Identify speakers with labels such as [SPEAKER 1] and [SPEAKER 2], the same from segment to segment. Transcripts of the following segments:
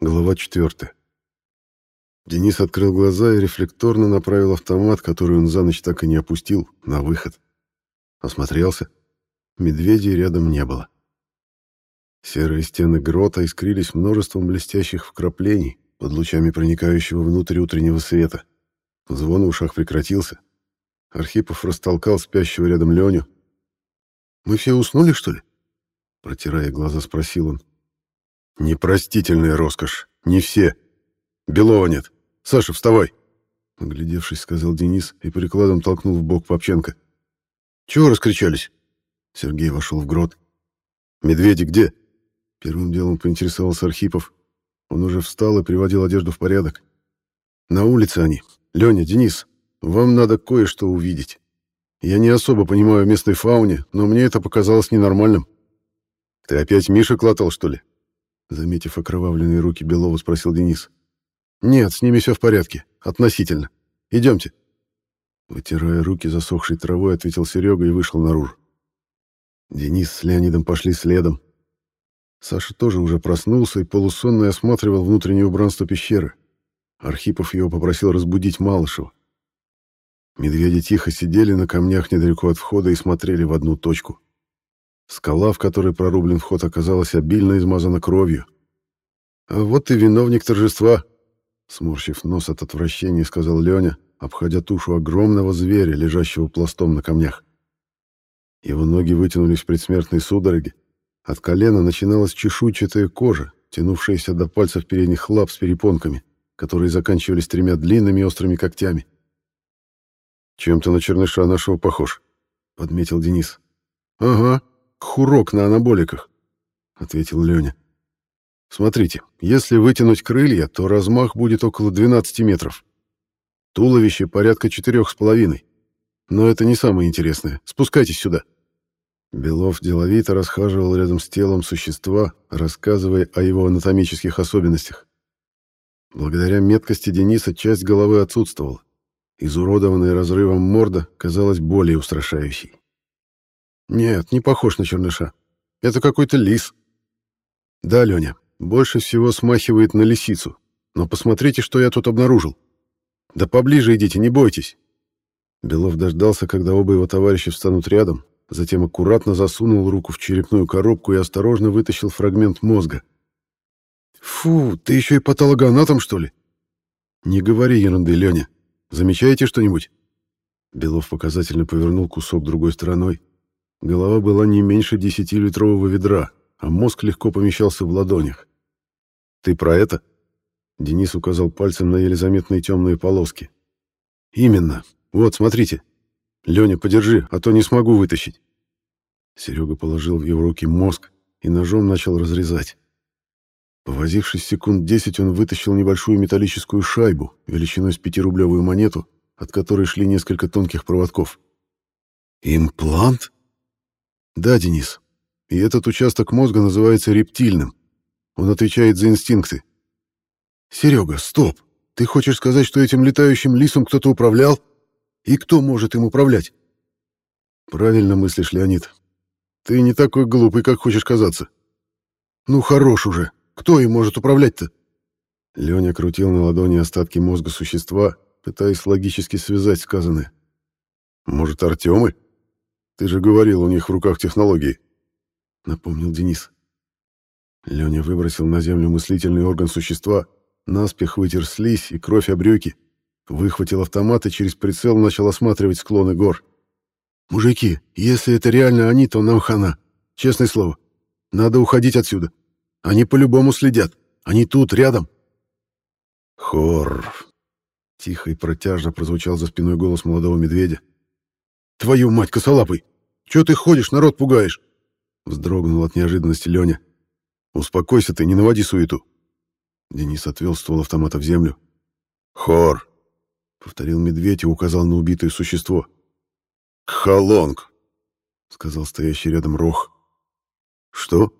[SPEAKER 1] Глава 4. Денис открыл глаза и рефлекторно направил автомат, который он за ночь так и не опустил, на выход. Осмотрелся. Медведей рядом не было. Серые стены грота искрились множеством блестящих вкраплений под лучами проникающего внутрь утреннего света. Звон в ушах прекратился. Архипов растолкал спящего рядом Леню. «Мы все уснули, что ли?» Протирая глаза, спросил он. Непростительная роскошь. Не все. Белова нет. Саша, вставай. Оглядевшись, сказал Денис и прикладом толкнул в бок Попченко. Чего раскричались? Сергей вошел в грот. Медведи где? Первым делом поинтересовался Архипов. Он уже встал и приводил одежду в порядок. На улице они. Леня, Денис, вам надо кое-что увидеть. Я не особо понимаю местной фауне, но мне это показалось ненормальным. Ты опять Миша клатал, что ли? Заметив окровавленные руки Белова, спросил Денис. «Нет, с ними все в порядке. Относительно. Идемте». Вытирая руки засохшей травой, ответил Серега и вышел наружу. Денис с Леонидом пошли следом. Саша тоже уже проснулся и полусонно осматривал внутреннее убранство пещеры. Архипов его попросил разбудить Малышева. Медведи тихо сидели на камнях недалеко от входа и смотрели в одну точку. Скала, в которой прорублен вход, оказалась обильно измазана кровью. «А вот и виновник торжества», — сморщив нос от отвращения, сказал Леня, обходя тушу огромного зверя, лежащего пластом на камнях. Его ноги вытянулись в предсмертной судороге. От колена начиналась чешуйчатая кожа, тянувшаяся до пальцев передних лап с перепонками, которые заканчивались тремя длинными острыми когтями. «Чем-то на черныша нашего похож», — подметил Денис. «Ага», «Хурок на анаболиках», — ответил Леня. «Смотрите, если вытянуть крылья, то размах будет около 12 метров. Туловище порядка четырех с половиной. Но это не самое интересное. Спускайтесь сюда». Белов деловито расхаживал рядом с телом существа, рассказывая о его анатомических особенностях. Благодаря меткости Дениса часть головы отсутствовала. Изуродованная разрывом морда казалась более устрашающей. Нет, не похож на черныша. Это какой-то лис. Да, Леня, больше всего смахивает на лисицу. Но посмотрите, что я тут обнаружил. Да поближе идите, не бойтесь. Белов дождался, когда оба его товарища встанут рядом, затем аккуратно засунул руку в черепную коробку и осторожно вытащил фрагмент мозга. «Фу, ты еще и патологоанатом, что ли?» «Не говори ерунды, Леня. Замечаете что-нибудь?» Белов показательно повернул кусок другой стороной, Голова была не меньше десятилитрового ведра, а мозг легко помещался в ладонях. «Ты про это?» Денис указал пальцем на еле заметные темные полоски. «Именно. Вот, смотрите. Леня, подержи, а то не смогу вытащить». Серега положил в его руки мозг и ножом начал разрезать. Повозившись секунд десять, он вытащил небольшую металлическую шайбу величиной с пятирублевую монету, от которой шли несколько тонких проводков. «Имплант?» Да, Денис. И этот участок мозга называется рептильным. Он отвечает за инстинкты. Серега, стоп. Ты хочешь сказать, что этим летающим лисом кто-то управлял? И кто может им управлять? Правильно мыслишь, Леонид. Ты не такой глупый, как хочешь казаться. Ну, хорош уже. Кто им может управлять-то? Леня крутил на ладони остатки мозга существа, пытаясь логически связать сказанное. Может, Артемы? Ты же говорил, у них в руках технологии. Напомнил Денис. Леня выбросил на землю мыслительный орган существа, наспех вытер слизь и кровь об брюки, выхватил автомат и через прицел начал осматривать склоны гор. «Мужики, если это реально они, то нам хана. Честное слово. Надо уходить отсюда. Они по-любому следят. Они тут, рядом». «Хор!» Тихо и протяжно прозвучал за спиной голос молодого медведя. «Твою мать, косолапый! Чего ты ходишь, народ пугаешь?» Вздрогнул от неожиданности Леня. «Успокойся ты, не наводи суету». Денис отвел ствол автомата в землю. «Хор!» — повторил медведь и указал на убитое существо. «Кхалонг!» — сказал стоящий рядом Рох. «Что?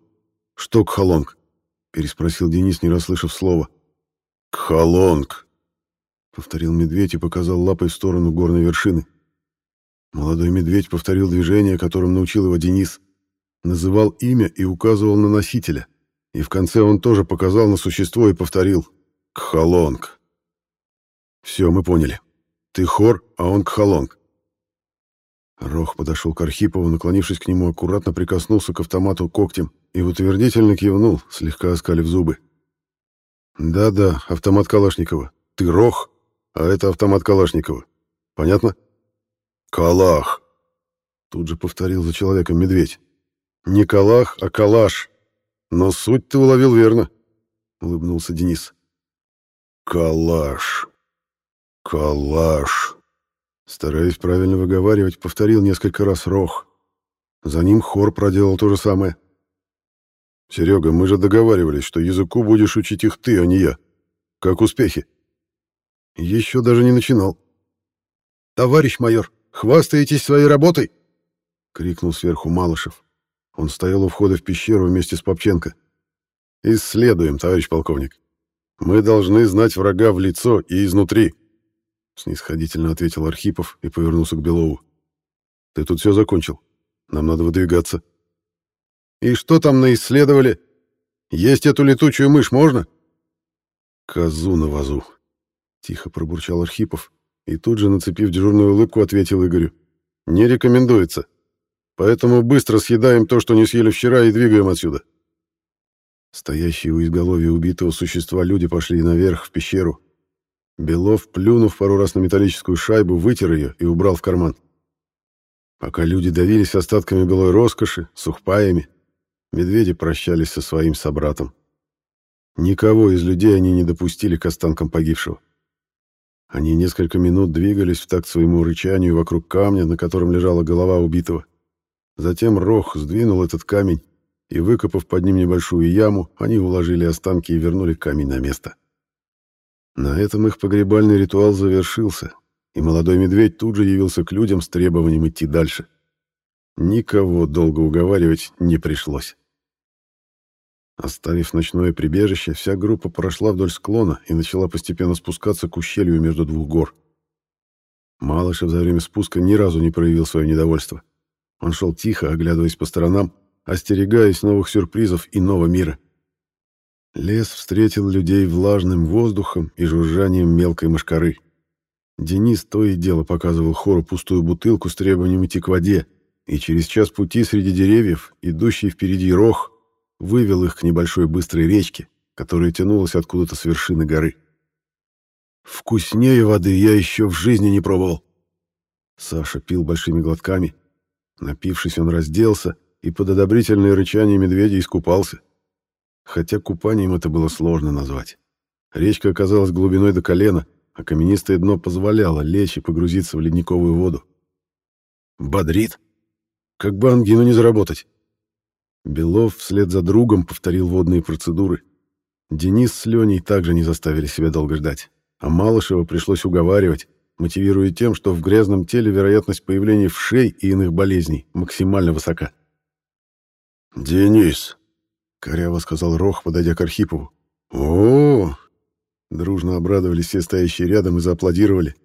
[SPEAKER 1] Что Кхалонг?» — переспросил Денис, не расслышав слова. «Кхалонг!» — повторил медведь и показал лапой в сторону горной вершины. Молодой медведь повторил движение, которым научил его Денис. Называл имя и указывал на носителя. И в конце он тоже показал на существо и повторил «Кхалонг». «Все, мы поняли. Ты хор, а он Кхалонг». Рох подошел к Архипову, наклонившись к нему, аккуратно прикоснулся к автомату когтем и утвердительно кивнул, слегка оскалив зубы. «Да-да, автомат Калашникова. Ты Рох, а это автомат Калашникова. Понятно?» «Калах!» Тут же повторил за человеком медведь. «Не Калах, а Калаш. Но суть ты уловил верно», — улыбнулся Денис. «Калаш! Калаш!» Стараясь правильно выговаривать, повторил несколько раз Рох. За ним хор проделал то же самое. «Серега, мы же договаривались, что языку будешь учить их ты, а не я. Как успехи?» «Еще даже не начинал». «Товарищ майор, хвастаетесь своей работой?» — крикнул сверху Малышев. Он стоял у входа в пещеру вместе с Попченко. «Исследуем, товарищ полковник. Мы должны знать врага в лицо и изнутри», — снисходительно ответил Архипов и повернулся к Белову. «Ты тут все закончил. Нам надо выдвигаться». «И что там наисследовали? Есть эту летучую мышь можно?» «Козу на вазу», — тихо пробурчал Архипов и тут же, нацепив дежурную улыбку, ответил Игорю. «Не рекомендуется. Поэтому быстро съедаем то, что не съели вчера, и двигаем отсюда». Стоящие у изголовья убитого существа люди пошли наверх, в пещеру. Белов, плюнув пару раз на металлическую шайбу, вытер ее и убрал в карман. Пока люди давились остатками былой роскоши, сухпаями, медведи прощались со своим собратом. Никого из людей они не допустили к останкам погибшего. Они несколько минут двигались в такт своему рычанию вокруг камня, на котором лежала голова убитого. Затем Рох сдвинул этот камень, и, выкопав под ним небольшую яму, они уложили останки и вернули камень на место. На этом их погребальный ритуал завершился, и молодой медведь тут же явился к людям с требованием идти дальше. Никого долго уговаривать не пришлось. Оставив ночное прибежище, вся группа прошла вдоль склона и начала постепенно спускаться к ущелью между двух гор. Малышев за время спуска ни разу не проявил свое недовольство. Он шел тихо, оглядываясь по сторонам, остерегаясь новых сюрпризов и нового мира. Лес встретил людей влажным воздухом и жужжанием мелкой мошкары. Денис то и дело показывал хору пустую бутылку с требованием идти к воде, и через час пути среди деревьев, идущий впереди рог, вывел их к небольшой быстрой речке, которая тянулась откуда-то с вершины горы. «Вкуснее воды я еще в жизни не пробовал!» Саша пил большими глотками. Напившись, он разделся и под одобрительное рычание медведя искупался. Хотя купанием это было сложно назвать. Речка оказалась глубиной до колена, а каменистое дно позволяло лечь и погрузиться в ледниковую воду. «Бодрит? Как бы ангину не заработать!» Белов вслед за другом повторил водные процедуры. Денис с Леней также не заставили себя долго ждать, а Малышева пришлось уговаривать, мотивируя тем, что в грязном теле вероятность появления вшей и иных болезней максимально высока. «Денис!» — коряво сказал Рох, подойдя к Архипову. о, Дружно обрадовались все стоящие рядом и зааплодировали.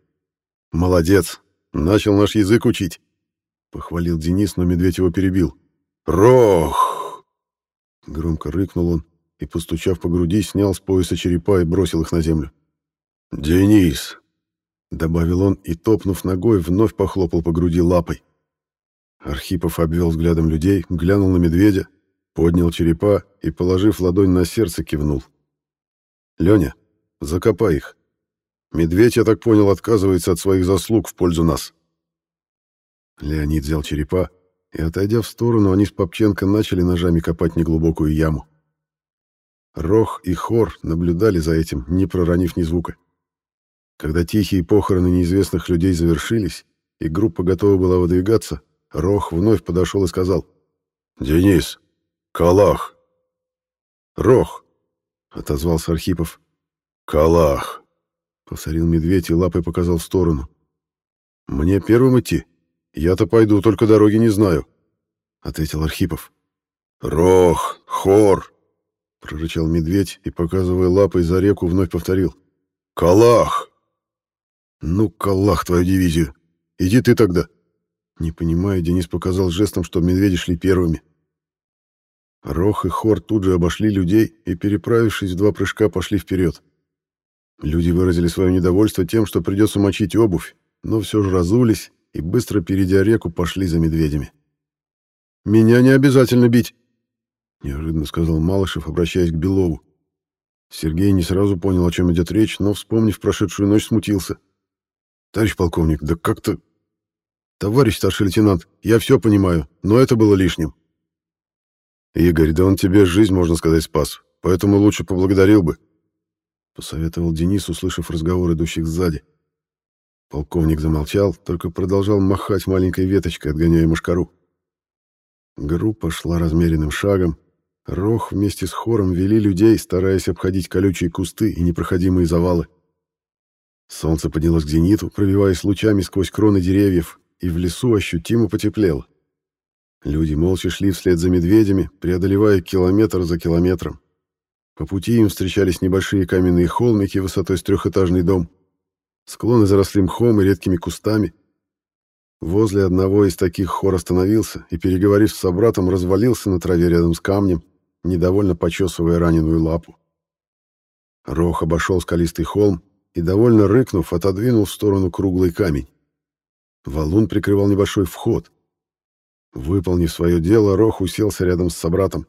[SPEAKER 1] «Молодец! Начал наш язык учить!» — похвалил Денис, но медведь его перебил. «Рох!» Громко рыкнул он и, постучав по груди, снял с пояса черепа и бросил их на землю. «Денис!» — добавил он и, топнув ногой, вновь похлопал по груди лапой. Архипов обвел взглядом людей, глянул на медведя, поднял черепа и, положив ладонь на сердце, кивнул. «Леня, закопай их. Медведь, я так понял, отказывается от своих заслуг в пользу нас». Леонид взял черепа, и, отойдя в сторону, они с Попченко начали ножами копать неглубокую яму. Рох и Хор наблюдали за этим, не проронив ни звука. Когда тихие похороны неизвестных людей завершились, и группа готова была выдвигаться, Рох вновь подошел и сказал. «Денис, Калах!» «Рох!» — отозвался Архипов. «Калах!» — повторил медведь и лапой показал в сторону. «Мне первым идти?» «Я-то пойду, только дороги не знаю», — ответил Архипов. «Рох, хор!» — прорычал медведь и, показывая лапой за реку, вновь повторил. «Калах!» «Ну, Калах, твою дивизию! Иди ты тогда!» Не понимая, Денис показал жестом, что медведи шли первыми. Рох и Хор тут же обошли людей и, переправившись в два прыжка, пошли вперед. Люди выразили свое недовольство тем, что придется мочить обувь, но все же разулись и, быстро перейдя реку, пошли за медведями. «Меня не обязательно бить», — неожиданно сказал Малышев, обращаясь к Белову. Сергей не сразу понял, о чем идет речь, но, вспомнив прошедшую ночь, смутился. «Товарищ полковник, да как-то...» «Товарищ старший лейтенант, я все понимаю, но это было лишним». «Игорь, да он тебе жизнь, можно сказать, спас, поэтому лучше поблагодарил бы», — посоветовал Денис, услышав разговор идущих сзади. Полковник замолчал, только продолжал махать маленькой веточкой, отгоняя мушкару. Группа шла размеренным шагом. Рох вместе с хором вели людей, стараясь обходить колючие кусты и непроходимые завалы. Солнце поднялось к зениту, пробиваясь лучами сквозь кроны деревьев, и в лесу ощутимо потеплело. Люди молча шли вслед за медведями, преодолевая километр за километром. По пути им встречались небольшие каменные холмики высотой с трехэтажный дом. Склоны заросли мхом и редкими кустами. Возле одного из таких хор остановился и, переговорив с собратом, развалился на траве рядом с камнем, недовольно почесывая раненую лапу. Рох обошел скалистый холм и, довольно рыкнув, отодвинул в сторону круглый камень. Валун прикрывал небольшой вход. Выполнив свое дело, Рох уселся рядом с собратом.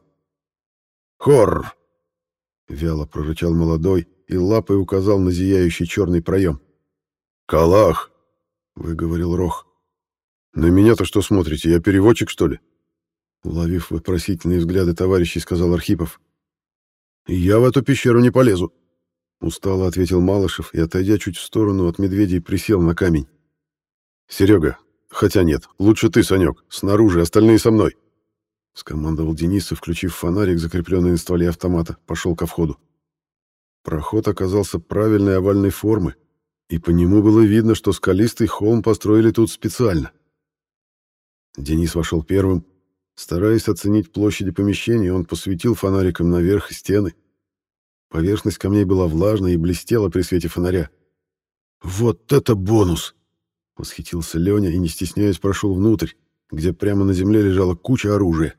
[SPEAKER 1] «Хор!» — вяло прорычал молодой и лапой указал на зияющий черный проем. «Калах!» — выговорил Рох. «На меня-то что смотрите? Я переводчик, что ли?» Уловив вопросительные взгляды товарищей, сказал Архипов. «Я в эту пещеру не полезу», — устало ответил Малышев и, отойдя чуть в сторону от медведей, присел на камень. «Серега, хотя нет, лучше ты, Санек, снаружи, остальные со мной», — скомандовал Денис и, включив фонарик, закрепленный на стволе автомата, пошел ко входу. Проход оказался правильной овальной формы, и по нему было видно, что скалистый холм построили тут специально. Денис вошел первым. Стараясь оценить площади помещения, он посветил фонариком наверх стены. Поверхность камней была влажной и блестела при свете фонаря. «Вот это бонус!» — восхитился Леня и, не стесняясь, прошел внутрь, где прямо на земле лежала куча оружия.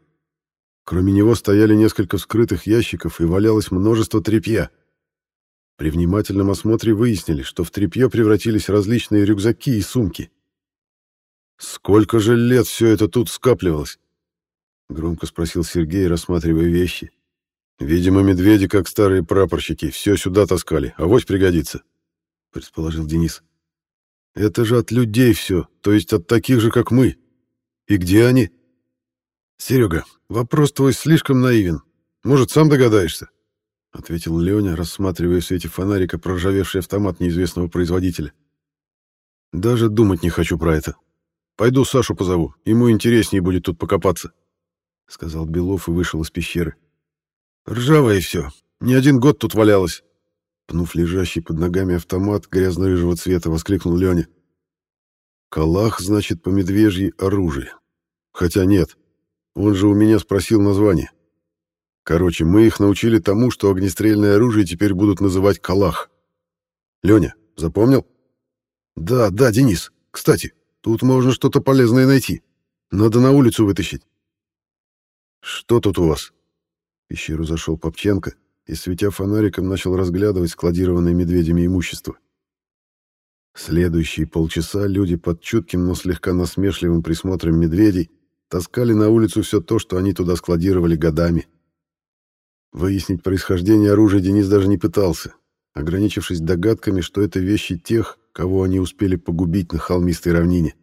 [SPEAKER 1] Кроме него стояли несколько вскрытых ящиков и валялось множество тряпья — при внимательном осмотре выяснили, что в тряпье превратились различные рюкзаки и сумки. «Сколько же лет все это тут скапливалось?» — громко спросил Сергей, рассматривая вещи. «Видимо, медведи, как старые прапорщики, все сюда таскали, а авось пригодится», — предположил Денис. «Это же от людей все, то есть от таких же, как мы. И где они?» «Серега, вопрос твой слишком наивен. Может, сам догадаешься?» — ответил Леня, рассматривая в свете фонарика проржавевший автомат неизвестного производителя. «Даже думать не хочу про это. Пойду Сашу позову, ему интереснее будет тут покопаться», — сказал Белов и вышел из пещеры. «Ржавое все, не один год тут валялось», — пнув лежащий под ногами автомат грязно-рыжего цвета, воскликнул Леня. «Калах, значит, по медвежьи оружие. Хотя нет, он же у меня спросил название. Короче, мы их научили тому, что огнестрельное оружие теперь будут называть «Калах». Леня, запомнил? Да, да, Денис. Кстати, тут можно что-то полезное найти. Надо на улицу вытащить. Что тут у вас? В пещеру зашел Попченко и, светя фонариком, начал разглядывать складированное медведями имущество. Следующие полчаса люди под чутким, но слегка насмешливым присмотром медведей таскали на улицу все то, что они туда складировали годами. Выяснить происхождение оружия Денис даже не пытался, ограничившись догадками, что это вещи тех, кого они успели погубить на холмистой равнине.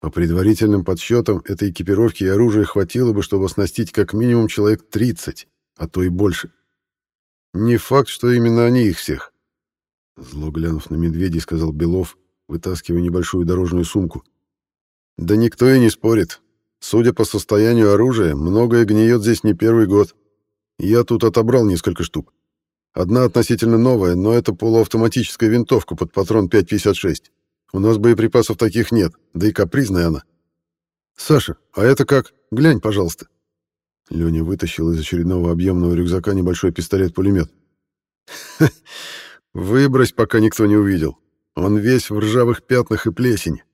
[SPEAKER 1] По предварительным подсчетам, этой экипировки и оружия хватило бы, чтобы оснастить как минимум человек 30, а то и больше. Не факт, что именно они их всех. Зло глянув на медведей, сказал Белов, вытаскивая небольшую дорожную сумку. Да никто и не спорит. Судя по состоянию оружия, многое гниет здесь не первый год. Я тут отобрал несколько штук. Одна относительно новая, но это полуавтоматическая винтовка под патрон 5.56. У нас боеприпасов таких нет, да и капризная она. Саша, а это как? Глянь, пожалуйста. Леня вытащил из очередного объемного рюкзака небольшой пистолет-пулемет. Выбрось, пока никто не увидел. Он весь в ржавых пятнах и плесени.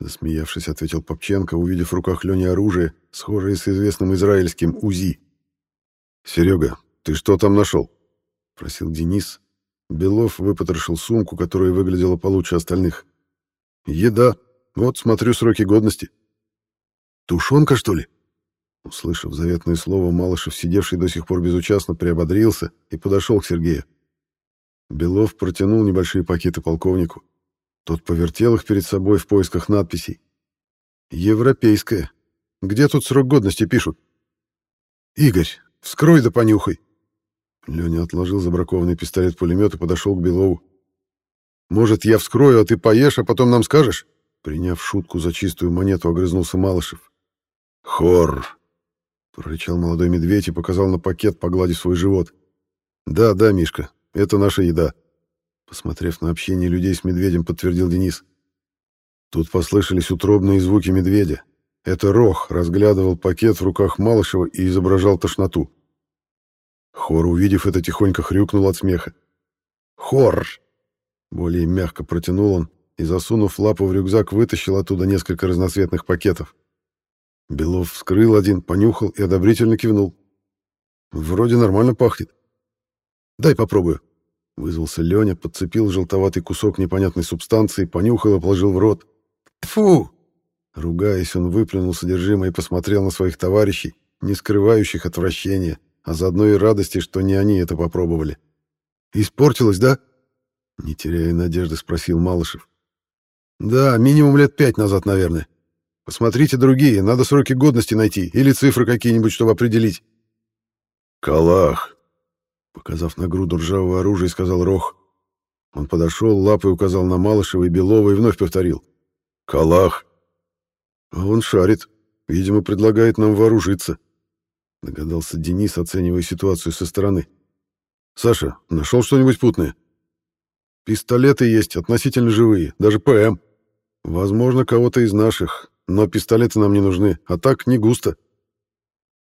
[SPEAKER 1] Засмеявшись, ответил Попченко, увидев в руках Лёни оружие, схожее с известным израильским УЗИ. «Серега, ты что там нашел?» — просил Денис. Белов выпотрошил сумку, которая выглядела получше остальных. «Еда. Вот, смотрю, сроки годности». «Тушенка, что ли?» Услышав заветное слово, Малышев, сидевший до сих пор безучастно, приободрился и подошел к Сергею. Белов протянул небольшие пакеты полковнику. Тот повертел их перед собой в поисках надписей. «Европейская. Где тут срок годности пишут?» «Игорь, вскрой да понюхай». Леня отложил забракованный пистолет-пулемет и подошел к Белову. «Может, я вскрою, а ты поешь, а потом нам скажешь?» Приняв шутку за чистую монету, огрызнулся Малышев. «Хор!» — прорычал молодой медведь и показал на пакет, погладив свой живот. «Да, да, Мишка, это наша еда», — посмотрев на общение людей с медведем, подтвердил Денис. Тут послышались утробные звуки медведя. Это Рох разглядывал пакет в руках Малышева и изображал тошноту. Хор, увидев это, тихонько хрюкнул от смеха. «Хор!» Более мягко протянул он и, засунув лапу в рюкзак, вытащил оттуда несколько разноцветных пакетов. Белов вскрыл один, понюхал и одобрительно кивнул. «Вроде нормально пахнет. Дай попробую». Вызвался Леня, подцепил желтоватый кусок непонятной субстанции, понюхал и положил в рот. Фу! Ругаясь, он выплюнул содержимое и посмотрел на своих товарищей, не скрывающих отвращения, а заодно и радости, что не они это попробовали. «Испортилось, да?» Не теряя надежды, спросил Малышев. «Да, минимум лет пять назад, наверное. Посмотрите другие, надо сроки годности найти или цифры какие-нибудь, чтобы определить».
[SPEAKER 2] «Калах!»
[SPEAKER 1] Показав на груду ржавого оружия, сказал Рох. Он подошел, лапой указал на Малышева и Белова и вновь повторил.
[SPEAKER 2] «Калах!»
[SPEAKER 1] «А он шарит. Видимо, предлагает нам вооружиться», — догадался Денис, оценивая ситуацию со стороны. «Саша, нашел что-нибудь путное?» «Пистолеты есть, относительно живые, даже ПМ. Возможно, кого-то из наших, но пистолеты нам не нужны, а так не густо».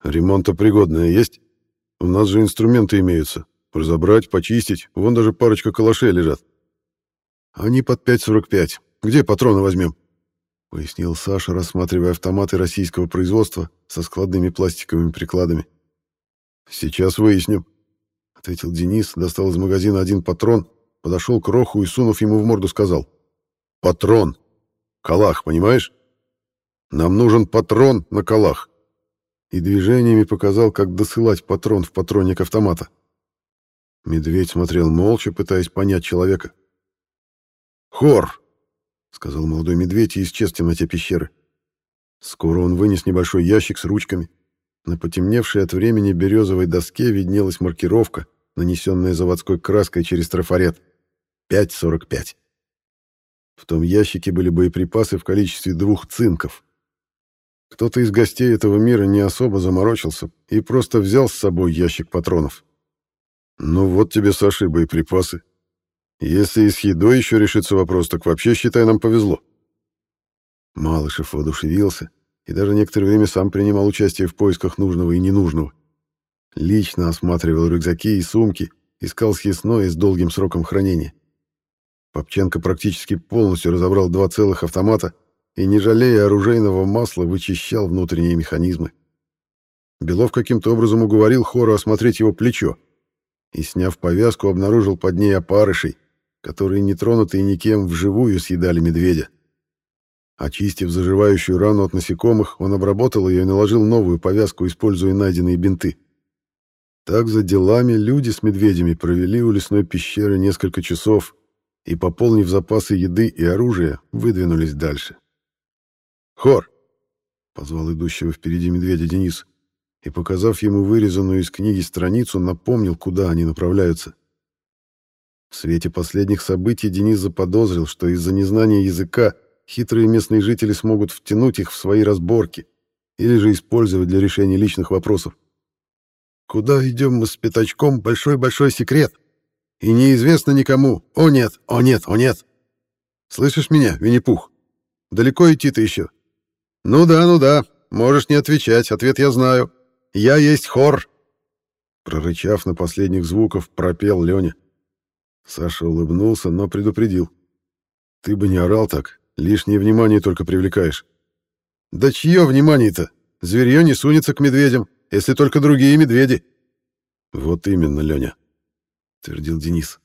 [SPEAKER 1] «Ремонтопригодное есть? У нас же инструменты имеются. Разобрать, почистить, вон даже парочка калашей лежат». «Они под 5.45. Где патроны возьмем?» — пояснил Саша, рассматривая автоматы российского производства со складными пластиковыми прикладами. «Сейчас выясним», — ответил Денис, достал из магазина один патрон, подошел к Роху и, сунув ему в морду, сказал. «Патрон! Калах, понимаешь? Нам нужен патрон на калах!» И движениями показал, как досылать патрон в патронник автомата. Медведь смотрел молча, пытаясь понять человека. «Хор!» Сказал молодой медведь и исчез темноте пещеры. Скоро он вынес небольшой ящик с ручками. На потемневшей от времени березовой доске виднелась маркировка, нанесенная заводской краской через трафарет. 5.45. В том ящике были боеприпасы в количестве двух цинков. Кто-то из гостей этого мира не особо заморочился и просто взял с собой ящик патронов. «Ну вот тебе, Саши, боеприпасы», если и с едой еще решится вопрос, так вообще, считай, нам повезло. Малышев воодушевился и даже некоторое время сам принимал участие в поисках нужного и ненужного. Лично осматривал рюкзаки и сумки, искал съестное с долгим сроком хранения. Попченко практически полностью разобрал два целых автомата и, не жалея оружейного масла, вычищал внутренние механизмы. Белов каким-то образом уговорил Хору осмотреть его плечо и, сняв повязку, обнаружил под ней опарышей, которые, нетронутые никем, вживую съедали медведя. Очистив заживающую рану от насекомых, он обработал ее и наложил новую повязку, используя найденные бинты. Так за делами люди с медведями провели у лесной пещеры несколько часов и, пополнив запасы еды и оружия, выдвинулись дальше. «Хор!» — позвал идущего впереди медведя Денис и, показав ему вырезанную из книги страницу, напомнил, куда они направляются. В свете последних событий Денис заподозрил, что из-за незнания языка хитрые местные жители смогут втянуть их в свои разборки или же использовать для решения личных вопросов. «Куда идем мы с пятачком? Большой-большой секрет. И неизвестно никому. О нет, о нет, о нет. Слышишь меня, Винни-Пух? Далеко идти-то еще?» «Ну да, ну да. Можешь не отвечать. Ответ я знаю. Я есть хор». Прорычав на последних звуков, пропел Леня. Саша улыбнулся, но предупредил. «Ты бы не орал так. Лишнее внимание только привлекаешь. Да чье внимание-то? Зверье не сунется к медведям, если только другие медведи. Вот именно, Леня, твердил Денис.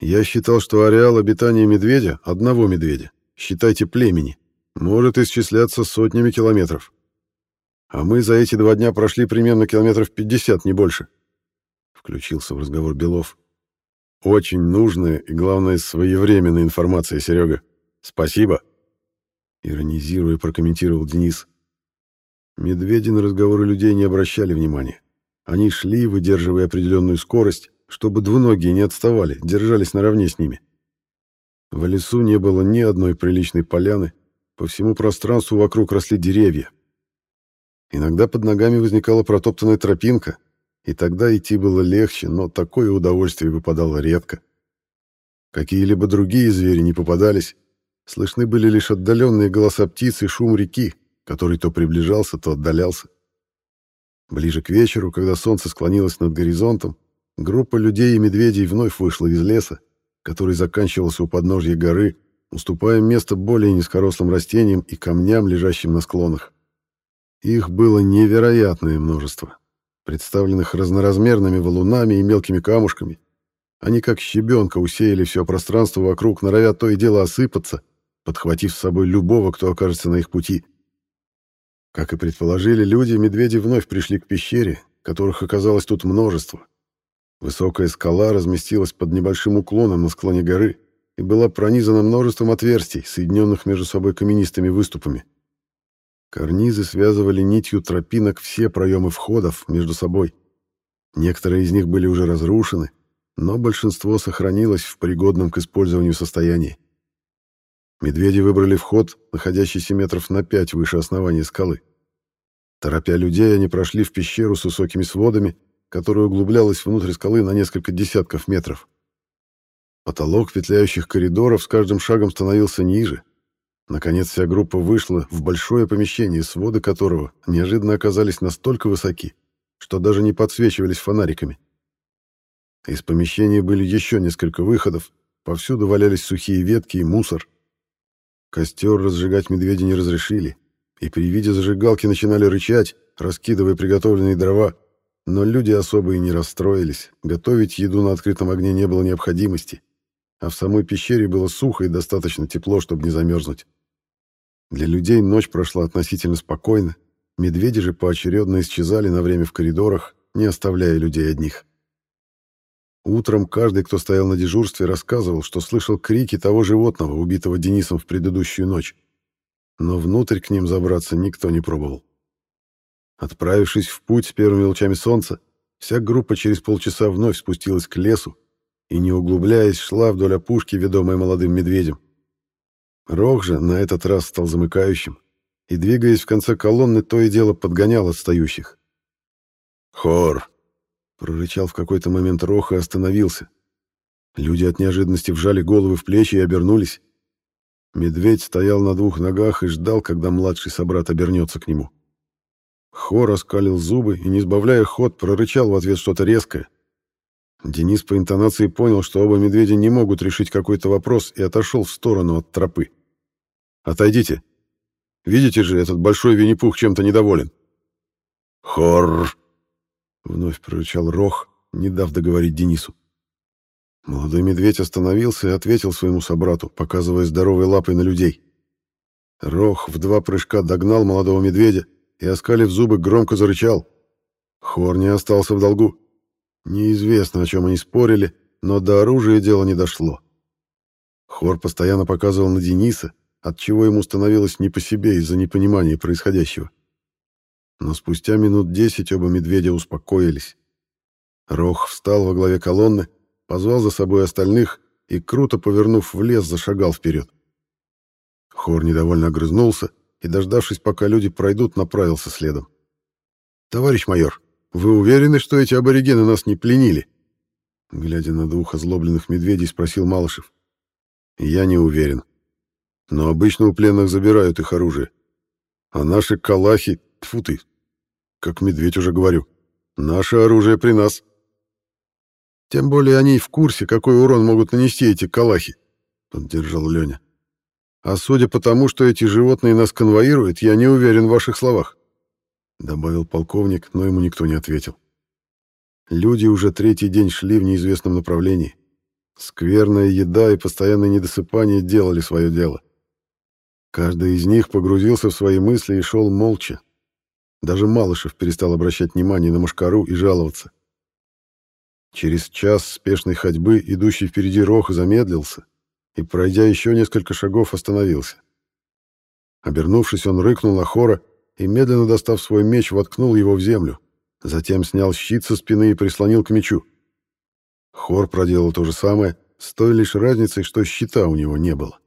[SPEAKER 1] Я считал, что ареал обитания медведя, одного медведя, считайте племени, может исчисляться сотнями километров. А мы за эти два дня прошли примерно километров 50, не больше. Включился в разговор Белов. Очень нужная и, главное, своевременная информация, Серега. Спасибо. Иронизируя, прокомментировал Денис. Медведи на разговоры людей не обращали внимания. Они шли, выдерживая определенную скорость, чтобы двуногие не отставали, держались наравне с ними. В лесу не было ни одной приличной поляны, по всему пространству вокруг росли деревья, Иногда под ногами возникала протоптанная тропинка, и тогда идти было легче, но такое удовольствие выпадало редко. Какие-либо другие звери не попадались, слышны были лишь отдаленные голоса птиц и шум реки, который то приближался, то отдалялся. Ближе к вечеру, когда солнце склонилось над горизонтом, группа людей и медведей вновь вышла из леса, который заканчивался у подножья горы, уступая место более низкорослым растениям и камням, лежащим на склонах. Их было невероятное множество, представленных разноразмерными валунами и мелкими камушками. Они как щебенка усеяли все пространство вокруг, норовя то и дело осыпаться, подхватив с собой любого, кто окажется на их пути. Как и предположили люди, медведи вновь пришли к пещере, которых оказалось тут множество. Высокая скала разместилась под небольшим уклоном на склоне горы и была пронизана множеством отверстий, соединенных между собой каменистыми выступами. Карнизы связывали нитью тропинок все проемы входов между собой. Некоторые из них были уже разрушены, но большинство сохранилось в пригодном к использованию состоянии. Медведи выбрали вход, находящийся метров на пять выше основания скалы. Торопя людей, они прошли в пещеру с высокими сводами, которая углублялась внутрь скалы на несколько десятков метров. Потолок петляющих коридоров с каждым шагом становился ниже, Наконец вся группа вышла в большое помещение, своды которого неожиданно оказались настолько высоки, что даже не подсвечивались фонариками. Из помещения были еще несколько выходов, повсюду валялись сухие ветки и мусор. Костер разжигать медведи не разрешили, и при виде зажигалки начинали рычать, раскидывая приготовленные дрова, но люди особо и не расстроились, готовить еду на открытом огне не было необходимости, а в самой пещере было сухо и достаточно тепло, чтобы не замерзнуть. Для людей ночь прошла относительно спокойно, медведи же поочередно исчезали на время в коридорах, не оставляя людей одних. Утром каждый, кто стоял на дежурстве, рассказывал, что слышал крики того животного, убитого Денисом в предыдущую ночь. Но внутрь к ним забраться никто не пробовал. Отправившись в путь с первыми лучами солнца, вся группа через полчаса вновь спустилась к лесу и, не углубляясь, шла вдоль опушки, ведомая молодым медведем. Рог же на этот раз стал замыкающим и, двигаясь в конце колонны, то и дело подгонял отстающих.
[SPEAKER 2] «Хор!»
[SPEAKER 1] — прорычал в какой-то момент Рох и остановился. Люди от неожиданности вжали головы в плечи и обернулись. Медведь стоял на двух ногах и ждал, когда младший собрат обернется к нему. Хор оскалил зубы и, не сбавляя ход, прорычал в ответ что-то резкое. Денис по интонации понял, что оба медведя не могут решить какой-то вопрос и отошел в сторону от тропы. «Отойдите. Видите же, этот большой Винни-Пух чем-то недоволен».
[SPEAKER 2] «Хорр!»
[SPEAKER 1] — вновь прорычал Рох, не дав договорить Денису. Молодой медведь остановился и ответил своему собрату, показывая здоровой лапой на людей. Рох в два прыжка догнал молодого медведя и, оскалив зубы, громко зарычал. Хор не остался в долгу. Неизвестно, о чем они спорили, но до оружия дело не дошло. Хор постоянно показывал на Дениса, отчего ему становилось не по себе из-за непонимания происходящего. Но спустя минут десять оба медведя успокоились. Рох встал во главе колонны, позвал за собой остальных и, круто повернув в лес, зашагал вперед. Хор недовольно огрызнулся и, дождавшись, пока люди пройдут, направился следом. «Товарищ майор, «Вы уверены, что эти аборигены нас не пленили?» Глядя на двух озлобленных медведей, спросил Малышев. «Я не уверен. Но обычно у пленных забирают их оружие. А наши калахи... Тьфу ты! Как медведь уже говорю. Наше оружие при нас. Тем более они в курсе, какой урон могут нанести эти калахи», — поддержал Леня. А судя по тому, что эти животные нас конвоируют, я не уверен в ваших словах», — добавил полковник, но ему никто не ответил. Люди уже третий день шли в неизвестном направлении. Скверная еда и постоянное недосыпание делали свое дело. Каждый из них погрузился в свои мысли и шел молча. Даже Малышев перестал обращать внимание на Машкару и жаловаться. Через час спешной ходьбы идущий впереди Рох замедлился и, пройдя еще несколько шагов, остановился. Обернувшись, он рыкнул на Хора и, медленно достав свой меч, воткнул его в землю. Затем снял щит со спины и прислонил к мечу. Хор проделал то же самое, с той лишь разницей, что щита у него не было.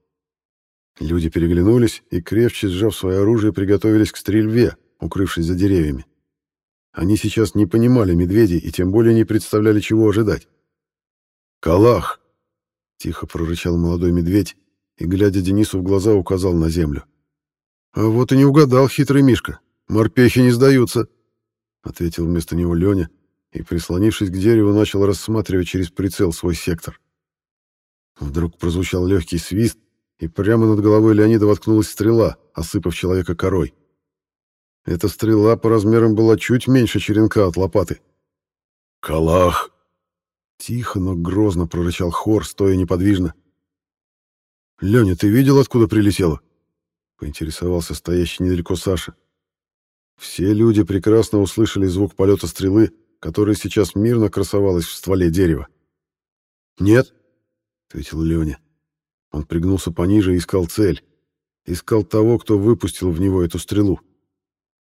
[SPEAKER 1] Люди переглянулись и, крепче сжав свое оружие, приготовились к стрельбе, укрывшись за деревьями. Они сейчас не понимали медведей и тем более не представляли, чего ожидать. «Калах!» — тихо прорычал молодой медведь и, глядя Денису в глаза, указал на землю. «А вот и не угадал хитрый Мишка. Морпехи не сдаются», — ответил вместо него Леня и, прислонившись к дереву, начал рассматривать через прицел свой сектор. Вдруг прозвучал легкий свист, и прямо над головой Леонида воткнулась стрела, осыпав человека корой. Эта стрела по размерам была чуть меньше черенка от лопаты.
[SPEAKER 2] «Калах!»
[SPEAKER 1] Тихо, но грозно прорычал хор, стоя неподвижно. «Леня, ты видел, откуда прилетело?» — поинтересовался стоящий недалеко Саша. Все люди прекрасно услышали звук полета стрелы, которая сейчас мирно красовалась в стволе дерева. «Нет», — ответил Леня. Он пригнулся пониже и искал цель. Искал того, кто выпустил в него эту стрелу.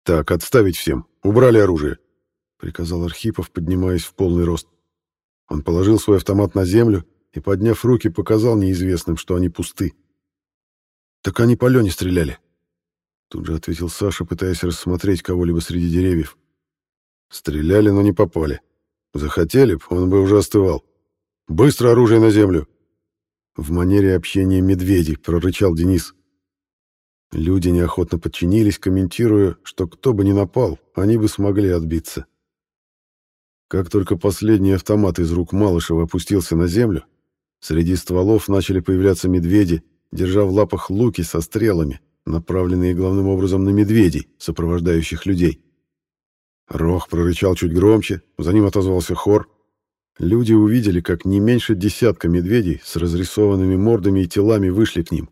[SPEAKER 1] «Так, отставить всем. Убрали оружие», — приказал Архипов, поднимаясь в полный рост. Он положил свой автомат на землю и, подняв руки, показал неизвестным, что они пусты. «Так они по Лене стреляли», — тут же ответил Саша, пытаясь рассмотреть кого-либо среди деревьев. «Стреляли, но не попали. Захотели б, он бы уже остывал. Быстро оружие на землю!» В манере общения медведей прорычал Денис. Люди неохотно подчинились, комментируя, что кто бы ни напал, они бы смогли отбиться. Как только последний автомат из рук Малышева опустился на землю, среди стволов начали появляться медведи, держа в лапах луки со стрелами, направленные главным образом на медведей, сопровождающих людей. Рох прорычал чуть громче, за ним отозвался хор. Люди увидели, как не меньше десятка медведей с разрисованными мордами и телами вышли к ним.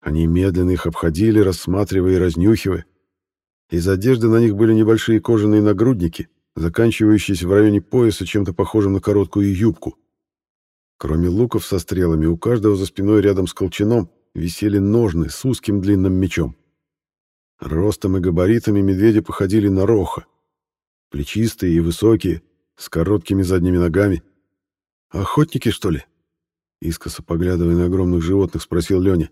[SPEAKER 1] Они медленно их обходили, рассматривая и разнюхивая. Из одежды на них были небольшие кожаные нагрудники, заканчивающиеся в районе пояса чем-то похожим на короткую юбку. Кроме луков со стрелами, у каждого за спиной рядом с колчаном висели ножны с узким длинным мечом. Ростом и габаритами медведи походили на роха. Плечистые и высокие, с короткими задними ногами. «Охотники, что ли?» Искоса поглядывая на огромных животных, спросил Леня.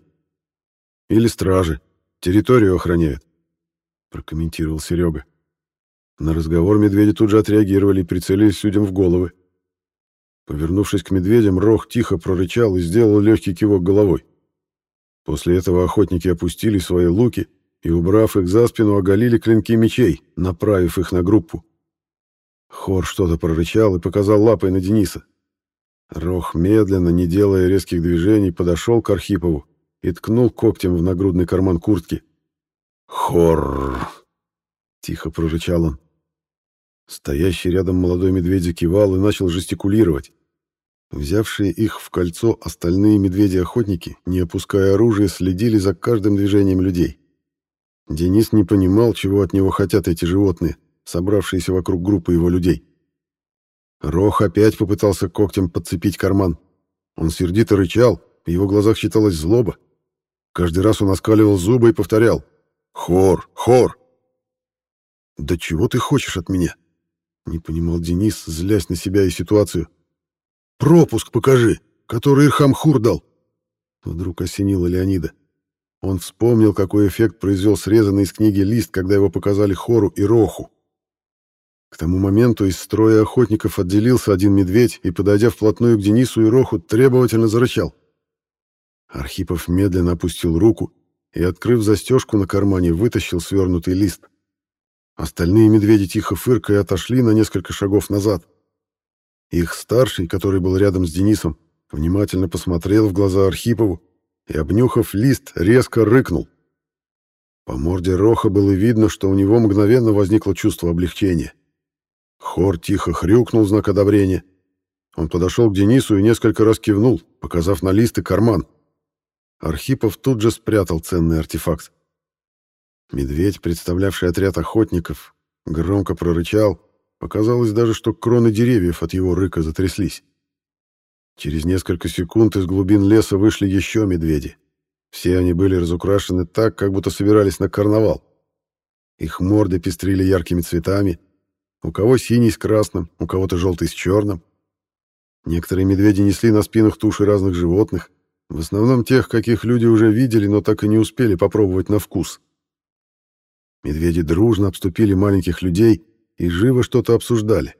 [SPEAKER 1] «Или стражи. Территорию охраняют», — прокомментировал Серега. На разговор медведи тут же отреагировали и прицелились людям в головы. Повернувшись к медведям, Рох тихо прорычал и сделал легкий кивок головой. После этого охотники опустили свои луки и, убрав их за спину, оголили клинки мечей, направив их на группу. Хор что-то прорычал и показал лапой на Дениса. Рох медленно, не делая резких движений, подошел к Архипову и ткнул когтем в нагрудный карман куртки.
[SPEAKER 2] «Хор!» — тихо прорычал он.
[SPEAKER 1] Стоящий рядом молодой медведь закивал и начал жестикулировать. Взявшие их в кольцо остальные медведи-охотники, не опуская оружия, следили за каждым движением людей. Денис не понимал, чего от него хотят эти животные, собравшиеся вокруг группы его людей. Рох опять попытался когтем подцепить карман. Он сердито рычал, в его глазах читалась злоба. Каждый раз он оскаливал зубы и повторял «Хор! Хор!» «Да чего ты хочешь от меня?» Не понимал Денис, злясь на себя и ситуацию. «Пропуск покажи, который Ирхам-Хур дал!» Вдруг осенило Леонида. Он вспомнил, какой эффект произвел срезанный из книги лист, когда его показали Хору и Роху. К тому моменту из строя охотников отделился один медведь и, подойдя вплотную к Денису и Роху, требовательно зарычал. Архипов медленно опустил руку и, открыв застежку на кармане, вытащил свернутый лист. Остальные медведи тихо фыркая отошли на несколько шагов назад. Их старший, который был рядом с Денисом, внимательно посмотрел в глаза Архипову и, обнюхав лист, резко рыкнул. По морде Роха было видно, что у него мгновенно возникло чувство облегчения. Хор тихо хрюкнул знак одобрения. Он подошел к Денису и несколько раз кивнул, показав на лист и карман. Архипов тут же спрятал ценный артефакт. Медведь, представлявший отряд охотников, громко прорычал. Показалось даже, что кроны деревьев от его рыка затряслись. Через несколько секунд из глубин леса вышли еще медведи. Все они были разукрашены так, как будто собирались на карнавал. Их морды пестрили яркими цветами. У кого синий с красным, у кого-то желтый с черным. Некоторые медведи несли на спинах туши разных животных, в основном тех, каких люди уже видели, но так и не успели попробовать на вкус. Медведи дружно обступили маленьких людей и живо что-то обсуждали.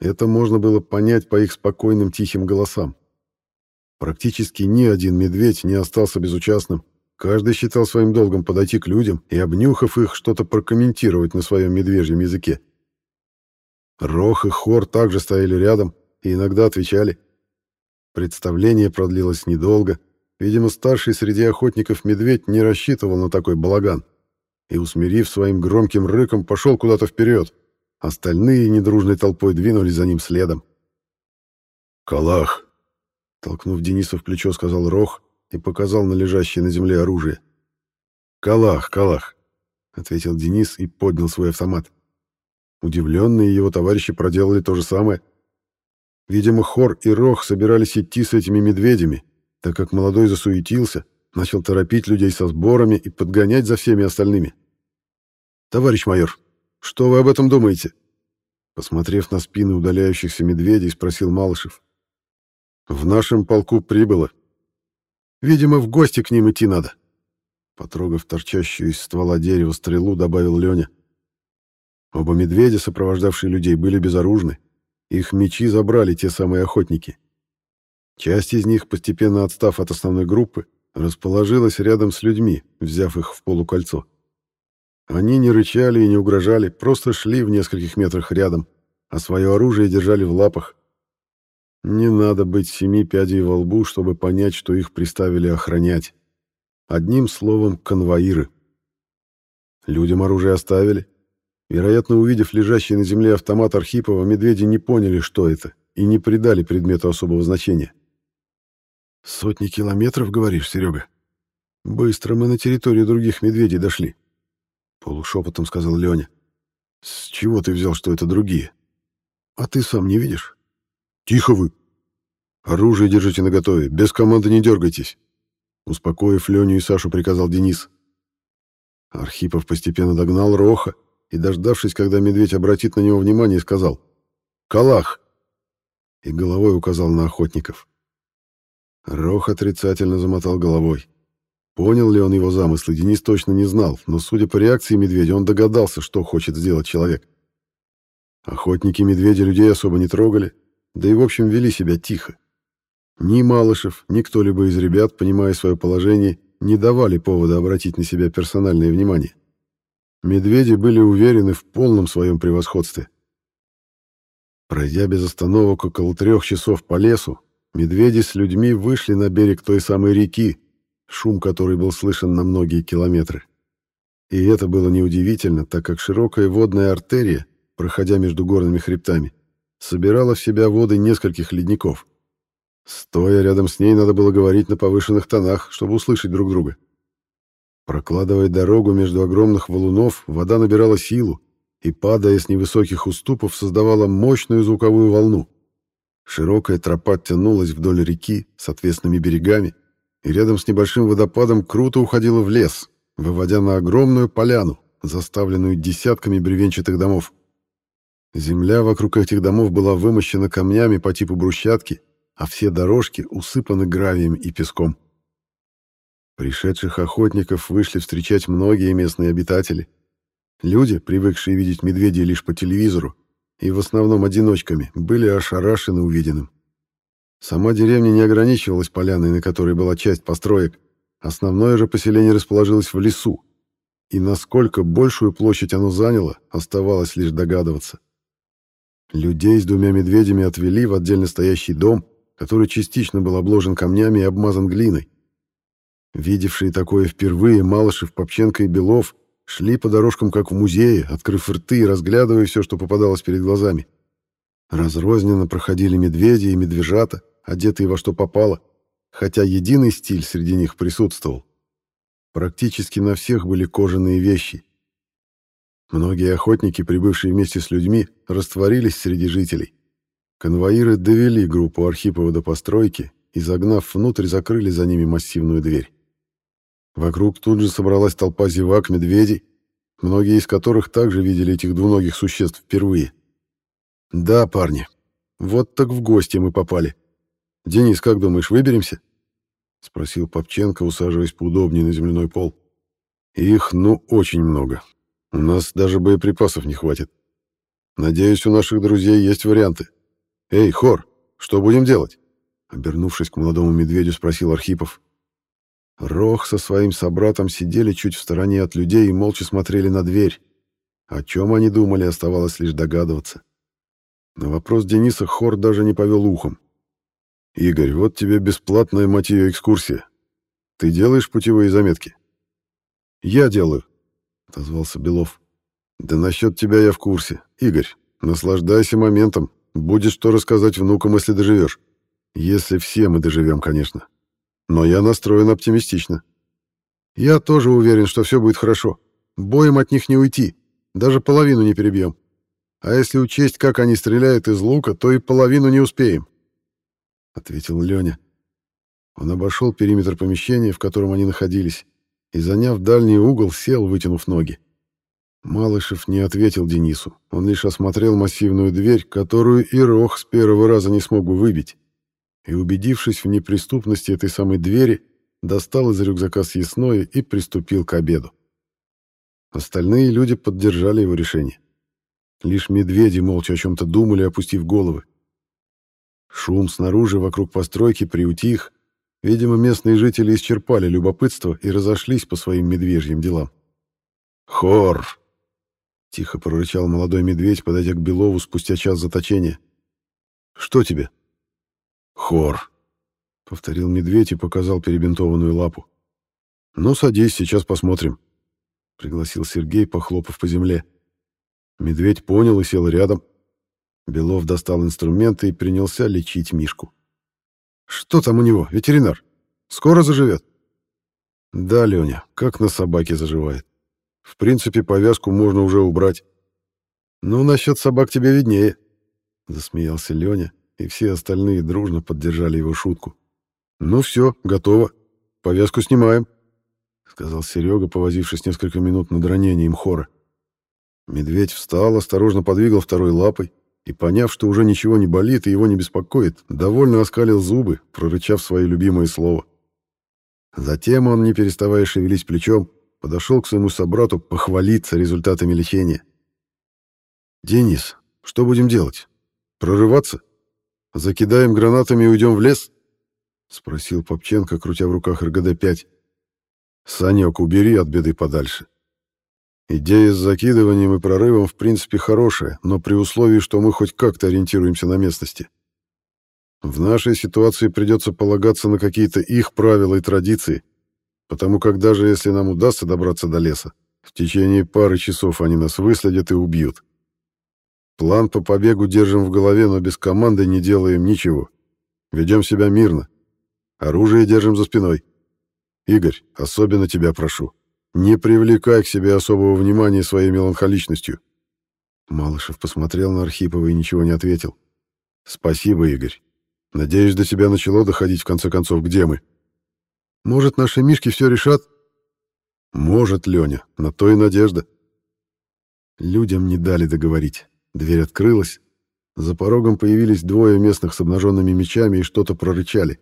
[SPEAKER 1] Это можно было понять по их спокойным тихим голосам. Практически ни один медведь не остался безучастным. Каждый считал своим долгом подойти к людям и, обнюхав их, что-то прокомментировать на своем медвежьем языке. Рох и Хор также стояли рядом и иногда отвечали. Представление продлилось недолго. Видимо, старший среди охотников медведь не рассчитывал на такой балаган и, усмирив своим громким рыком, пошел куда-то вперед. Остальные недружной толпой двинулись за ним следом.
[SPEAKER 2] «Калах!»
[SPEAKER 1] Толкнув Дениса в плечо, сказал Рох и показал на лежащее на земле оружие. «Калах, Калах!» — ответил Денис и поднял свой автомат. Удивленные его товарищи проделали то же самое. Видимо, Хор и Рох собирались идти с этими медведями, так как молодой засуетился, начал торопить людей со сборами и подгонять за всеми остальными. «Товарищ майор, что вы об этом думаете?» Посмотрев на спины удаляющихся медведей, спросил Малышев. «В нашем полку прибыло. Видимо, в гости к ним идти надо». Потрогав торчащую из ствола дерева стрелу, добавил Леня. Оба медведя, сопровождавшие людей, были безоружны. Их мечи забрали те самые охотники. Часть из них, постепенно отстав от основной группы, расположилась рядом с людьми, взяв их в полукольцо. Они не рычали и не угрожали, просто шли в нескольких метрах рядом, а свое оружие держали в лапах. Не надо быть семи пядей во лбу, чтобы понять, что их приставили охранять. Одним словом, конвоиры. Людям оружие оставили. Вероятно, увидев лежащий на земле автомат Архипова, медведи не поняли, что это, и не придали предмету особого значения. «Сотни километров, говоришь, Серега? Быстро мы на территорию других медведей дошли», — полушепотом сказал Леня. «С чего ты взял, что это другие? А ты сам не видишь?» «Тихо вы! Оружие держите наготове, без команды не дергайтесь!» Успокоив Леню и Сашу, приказал Денис. Архипов постепенно догнал Роха и, дождавшись, когда медведь обратит на него внимание, сказал «Калах!» и головой указал на охотников. Рох отрицательно замотал головой. Понял ли он его замыслы, Денис точно не знал, но, судя по реакции медведя, он догадался, что хочет сделать человек. Охотники медведя людей особо не трогали, да и, в общем, вели себя тихо. Ни Малышев, ни кто-либо из ребят, понимая свое положение, не давали повода обратить на себя персональное внимание. Медведи были уверены в полном своем превосходстве. Пройдя без остановок около трех часов по лесу, Медведи с людьми вышли на берег той самой реки, шум которой был слышен на многие километры. И это было неудивительно, так как широкая водная артерия, проходя между горными хребтами, собирала в себя воды нескольких ледников. Стоя рядом с ней, надо было говорить на повышенных тонах, чтобы услышать друг друга. Прокладывая дорогу между огромных валунов, вода набирала силу и, падая с невысоких уступов, создавала мощную звуковую волну. Широкая тропа тянулась вдоль реки с отвесными берегами, и рядом с небольшим водопадом круто уходила в лес, выводя на огромную поляну, заставленную десятками бревенчатых домов. Земля вокруг этих домов была вымощена камнями по типу брусчатки, а все дорожки усыпаны гравием и песком. Пришедших охотников вышли встречать многие местные обитатели. Люди, привыкшие видеть медведей лишь по телевизору, и в основном одиночками, были ошарашены увиденным. Сама деревня не ограничивалась поляной, на которой была часть построек. Основное же поселение расположилось в лесу. И насколько большую площадь оно заняло, оставалось лишь догадываться. Людей с двумя медведями отвели в отдельно стоящий дом, который частично был обложен камнями и обмазан глиной. Видевшие такое впервые Малышев, Попченко и Белов шли по дорожкам, как в музее, открыв рты и разглядывая все, что попадалось перед глазами. Разрозненно проходили медведи и медвежата, одетые во что попало, хотя единый стиль среди них присутствовал. Практически на всех были кожаные вещи. Многие охотники, прибывшие вместе с людьми, растворились среди жителей. Конвоиры довели группу Архипова до постройки и, загнав внутрь, закрыли за ними массивную дверь. Вокруг тут же собралась толпа зевак, медведей, многие из которых также видели этих двуногих существ впервые. «Да, парни, вот так в гости мы попали. Денис, как думаешь, выберемся?» — спросил Попченко, усаживаясь поудобнее на земляной пол. «Их, ну, очень много. У нас даже боеприпасов не хватит. Надеюсь, у наших друзей есть варианты. Эй, Хор, что будем делать?» Обернувшись к молодому медведю, спросил Архипов. Рох со своим собратом сидели чуть в стороне от людей и молча смотрели на дверь. О чем они думали, оставалось лишь догадываться. На вопрос Дениса Хор даже не повел ухом. «Игорь, вот тебе бесплатная, мать ее, экскурсия. Ты делаешь путевые заметки?» «Я делаю», — отозвался Белов. «Да насчет тебя я в курсе. Игорь, наслаждайся моментом. Будет что рассказать внукам, если доживешь. Если все мы доживем, конечно. Но я настроен оптимистично. Я тоже уверен, что все будет хорошо. Боем от них не уйти. Даже половину не перебьем. А если учесть, как они стреляют из лука, то и половину не успеем», — ответил Леня. Он обошел периметр помещения, в котором они находились, и, заняв дальний угол, сел, вытянув ноги. Малышев не ответил Денису. Он лишь осмотрел массивную дверь, которую и Рох с первого раза не смог бы выбить. И, убедившись в неприступности этой самой двери, достал из рюкзака съестное и приступил к обеду. Остальные люди поддержали его решение. Лишь медведи молча о чем-то думали, опустив головы. Шум снаружи вокруг постройки приутих, Видимо, местные жители исчерпали любопытство и разошлись по своим медвежьим делам. «Хор!» — тихо прорычал молодой медведь, подойдя к Белову спустя час заточения. «Что тебе?» «Хор!» — повторил медведь и показал перебинтованную лапу. «Ну, садись, сейчас посмотрим», — пригласил Сергей, похлопав по земле. Медведь понял и сел рядом. Белов достал инструменты и принялся лечить Мишку. Что там у него, ветеринар? Скоро заживет? Да, Леня, как на собаке заживает. В принципе, повязку можно уже убрать. Ну, насчет собак тебе виднее. Засмеялся Леня, и все остальные дружно поддержали его шутку. Ну все, готово. Повязку снимаем, сказал Серега, повозившись несколько минут над ранением хора. Медведь встал, осторожно подвигал второй лапой, и, поняв, что уже ничего не болит и его не беспокоит, довольно оскалил зубы, прорычав свое любимое слово. Затем он, не переставая шевелить плечом, подошел к своему собрату похвалиться результатами лечения. «Денис, что будем делать? Прорываться? Закидаем гранатами и уйдем в лес?» — спросил Попченко, крутя в руках РГД-5. «Санек, убери от беды подальше. Идея с закидыванием и прорывом в принципе хорошая, но при условии, что мы хоть как-то ориентируемся на местности. В нашей ситуации придется полагаться на какие-то их правила и традиции, потому как даже если нам удастся добраться до леса, в течение пары часов они нас выследят и убьют. План по побегу держим в голове, но без команды не делаем ничего. Ведем себя мирно. Оружие держим за спиной. Игорь, особенно тебя прошу. Не привлекай к себе особого внимания своей меланхоличностью. Малышев посмотрел на Архипова и ничего не ответил. Спасибо, Игорь. Надеюсь, до тебя начало доходить в конце концов, где мы. Может, наши мишки все решат? Может, Леня, на то и надежда. Людям не дали договорить. Дверь открылась. За порогом появились двое местных с обнаженными мечами и что-то прорычали.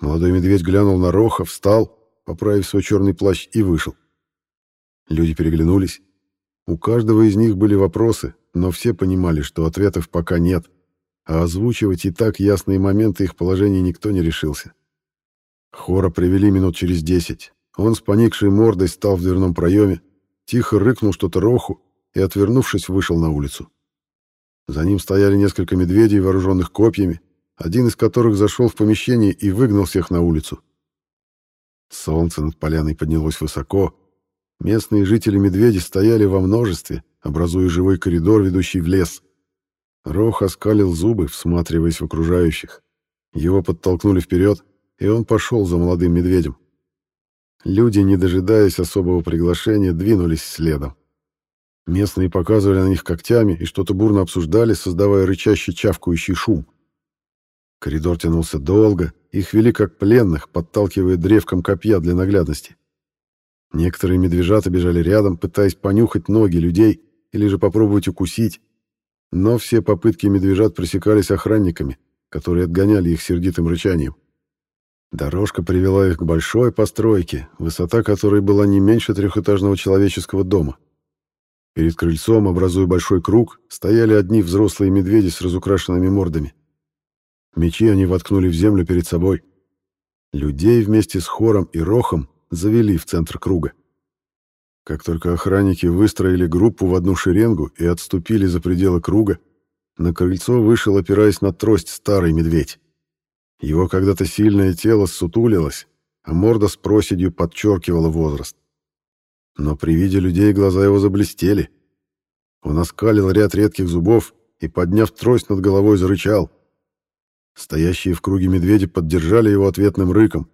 [SPEAKER 1] Молодой медведь глянул на Роха, встал, поправив свой черный плащ, и вышел. Люди переглянулись. У каждого из них были вопросы, но все понимали, что ответов пока нет, а озвучивать и так ясные моменты их положения никто не решился. Хора привели минут через десять. Он с поникшей мордой стал в дверном проеме, тихо рыкнул что-то роху и, отвернувшись, вышел на улицу. За ним стояли несколько медведей, вооруженных копьями, один из которых зашел в помещение и выгнал всех на улицу. Солнце над поляной поднялось высоко. Местные жители-медведи стояли во множестве, образуя живой коридор, ведущий в лес. Рох оскалил зубы, всматриваясь в окружающих. Его подтолкнули вперед, и он пошел за молодым медведем. Люди, не дожидаясь особого приглашения, двинулись следом. Местные показывали на них когтями и что-то бурно обсуждали, создавая рычащий чавкающий шум. Коридор тянулся долго, их вели как пленных, подталкивая древком копья для наглядности. Некоторые медвежата бежали рядом, пытаясь понюхать ноги людей или же попробовать укусить, но все попытки медвежат пресекались охранниками, которые отгоняли их сердитым рычанием. Дорожка привела их к большой постройке, высота которой была не меньше трехэтажного человеческого дома. Перед крыльцом, образуя большой круг, стояли одни взрослые медведи с разукрашенными мордами. Мечи они воткнули в землю перед собой. Людей вместе с хором и рохом завели в центр круга. Как только охранники выстроили группу в одну шеренгу и отступили за пределы круга, на крыльцо вышел, опираясь на трость, старый медведь. Его когда-то сильное тело сутулилось, а морда с проседью подчеркивала возраст. Но при виде людей глаза его заблестели. Он оскалил ряд редких зубов и, подняв трость над головой, зарычал. Стоящие в круге медведи поддержали его ответным рыком.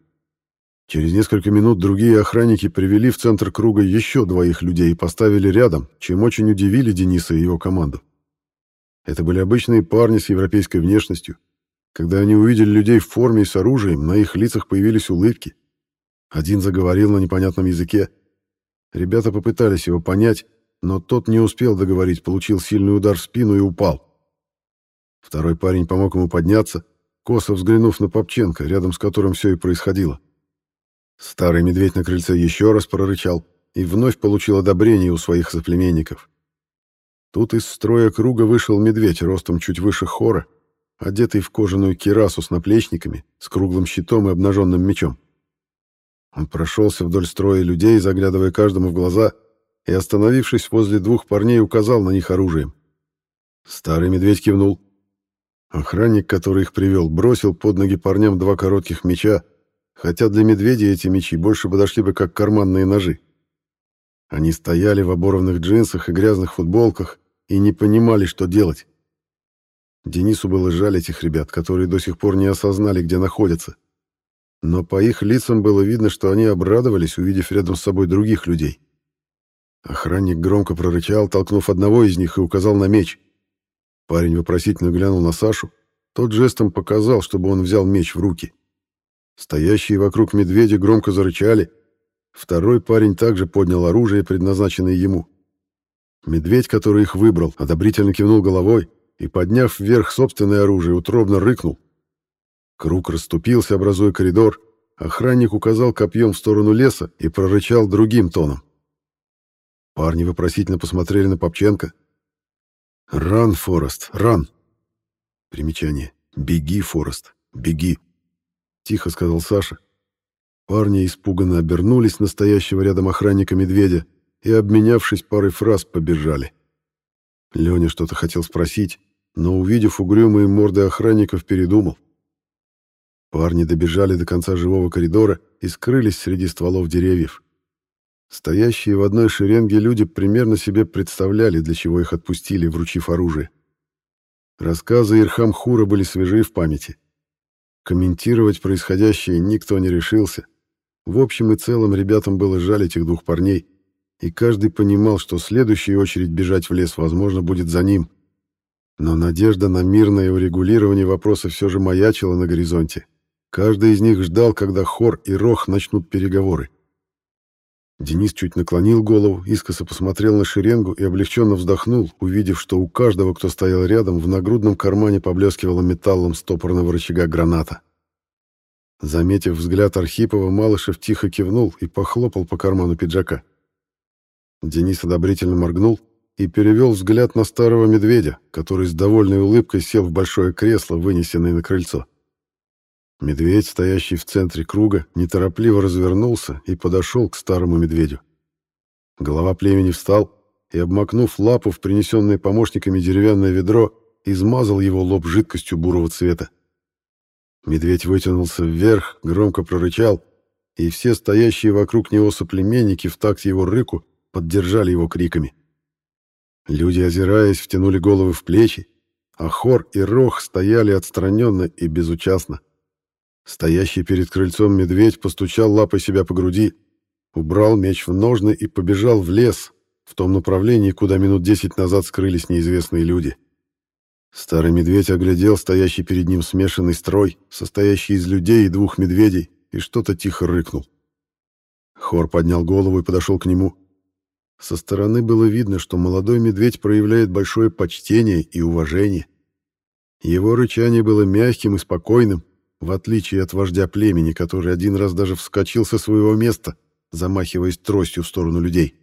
[SPEAKER 1] Через несколько минут другие охранники привели в центр круга еще двоих людей и поставили рядом, чем очень удивили Дениса и его команду. Это были обычные парни с европейской внешностью. Когда они увидели людей в форме и с оружием, на их лицах появились улыбки. Один заговорил на непонятном языке. Ребята попытались его понять, но тот не успел договорить, получил сильный удар в спину и упал. Второй парень помог ему подняться, косо взглянув на Попченко, рядом с которым все и происходило. Старый медведь на крыльце еще раз прорычал и вновь получил одобрение у своих соплеменников. Тут из строя круга вышел медведь ростом чуть выше хора, одетый в кожаную кирасу с наплечниками, с круглым щитом и обнаженным мечом. Он прошелся вдоль строя людей, заглядывая каждому в глаза, и, остановившись возле двух парней, указал на них оружием. Старый медведь кивнул. Охранник, который их привел, бросил под ноги парням два коротких меча, хотя для медведей эти мечи больше подошли бы как карманные ножи. Они стояли в оборванных джинсах и грязных футболках и не понимали, что делать. Денису было жаль этих ребят, которые до сих пор не осознали, где находятся. Но по их лицам было видно, что они обрадовались, увидев рядом с собой других людей. Охранник громко прорычал, толкнув одного из них и указал на меч. Парень вопросительно глянул на Сашу. Тот жестом показал, чтобы он взял меч в руки. Стоящие вокруг медведя громко зарычали. Второй парень также поднял оружие, предназначенное ему. Медведь, который их выбрал, одобрительно кивнул головой и, подняв вверх собственное оружие, утробно рыкнул. Круг расступился, образуя коридор. Охранник указал копьем в сторону леса и прорычал другим тоном. Парни вопросительно посмотрели на Попченко. «Ран, Форест, ран!» Примечание. «Беги, Форест, беги!» Тихо сказал Саша. Парни испуганно обернулись на стоящего рядом охранника медведя и, обменявшись парой фраз, побежали. Леня что-то хотел спросить, но, увидев угрюмые морды охранников, передумал. Парни добежали до конца живого коридора и скрылись среди стволов деревьев. Стоящие в одной шеренге люди примерно себе представляли, для чего их отпустили, вручив оружие. Рассказы Ирхам Хура были свежи в памяти. Комментировать происходящее никто не решился. В общем и целом ребятам было жаль этих двух парней, и каждый понимал, что следующая очередь бежать в лес, возможно, будет за ним. Но надежда на мирное урегулирование вопроса все же маячила на горизонте. Каждый из них ждал, когда Хор и Рох начнут переговоры. Денис чуть наклонил голову, искоса посмотрел на шеренгу и облегченно вздохнул, увидев, что у каждого, кто стоял рядом, в нагрудном кармане поблескивала металлом стопорного рычага граната. Заметив взгляд Архипова, Малышев тихо кивнул и похлопал по карману пиджака. Денис одобрительно моргнул и перевел взгляд на старого медведя, который с довольной улыбкой сел в большое кресло, вынесенное на крыльцо. Медведь, стоящий в центре круга, неторопливо развернулся и подошел к старому медведю. Голова племени встал и, обмакнув лапу в принесенное помощниками деревянное ведро, измазал его лоб жидкостью бурого цвета. Медведь вытянулся вверх, громко прорычал и все стоящие вокруг него соплеменники в такт его рыку поддержали его криками. Люди, озираясь, втянули головы в плечи, а хор и рох стояли отстраненно и безучастно. Стоящий перед крыльцом медведь постучал лапой себя по груди, убрал меч в ножны и побежал в лес, в том направлении, куда минут десять назад скрылись неизвестные люди. Старый медведь оглядел стоящий перед ним смешанный строй, состоящий из людей и двух медведей, и что-то тихо рыкнул. Хор поднял голову и подошел к нему. Со стороны было видно, что молодой медведь проявляет большое почтение и уважение. Его рычание было мягким и спокойным, в отличие от вождя племени, который один раз даже вскочил со своего места, замахиваясь тростью в сторону людей.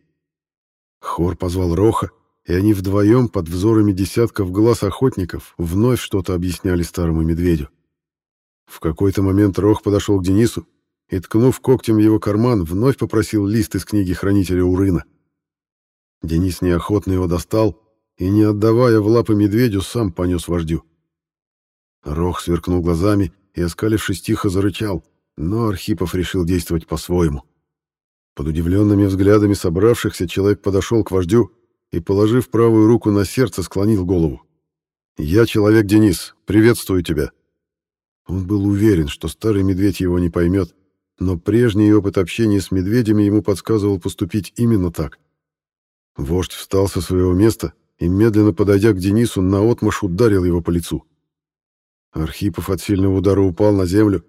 [SPEAKER 1] Хор позвал Роха, и они вдвоем под взорами десятков глаз охотников вновь что-то объясняли старому медведю. В какой-то момент Рох подошел к Денису и, ткнув когтем его карман, вновь попросил лист из книги хранителя Урына. Денис неохотно его достал и, не отдавая в лапы медведю, сам понес вождю. Рох сверкнул глазами и, оскалившись, тихо зарычал, но Архипов решил действовать по-своему. Под удивленными взглядами собравшихся человек подошел к вождю и, положив правую руку на сердце, склонил голову. «Я человек Денис, приветствую тебя». Он был уверен, что старый медведь его не поймет, но прежний опыт общения с медведями ему подсказывал поступить именно так. Вождь встал со своего места и, медленно подойдя к Денису, наотмашь ударил его по лицу. Архипов от сильного удара упал на землю.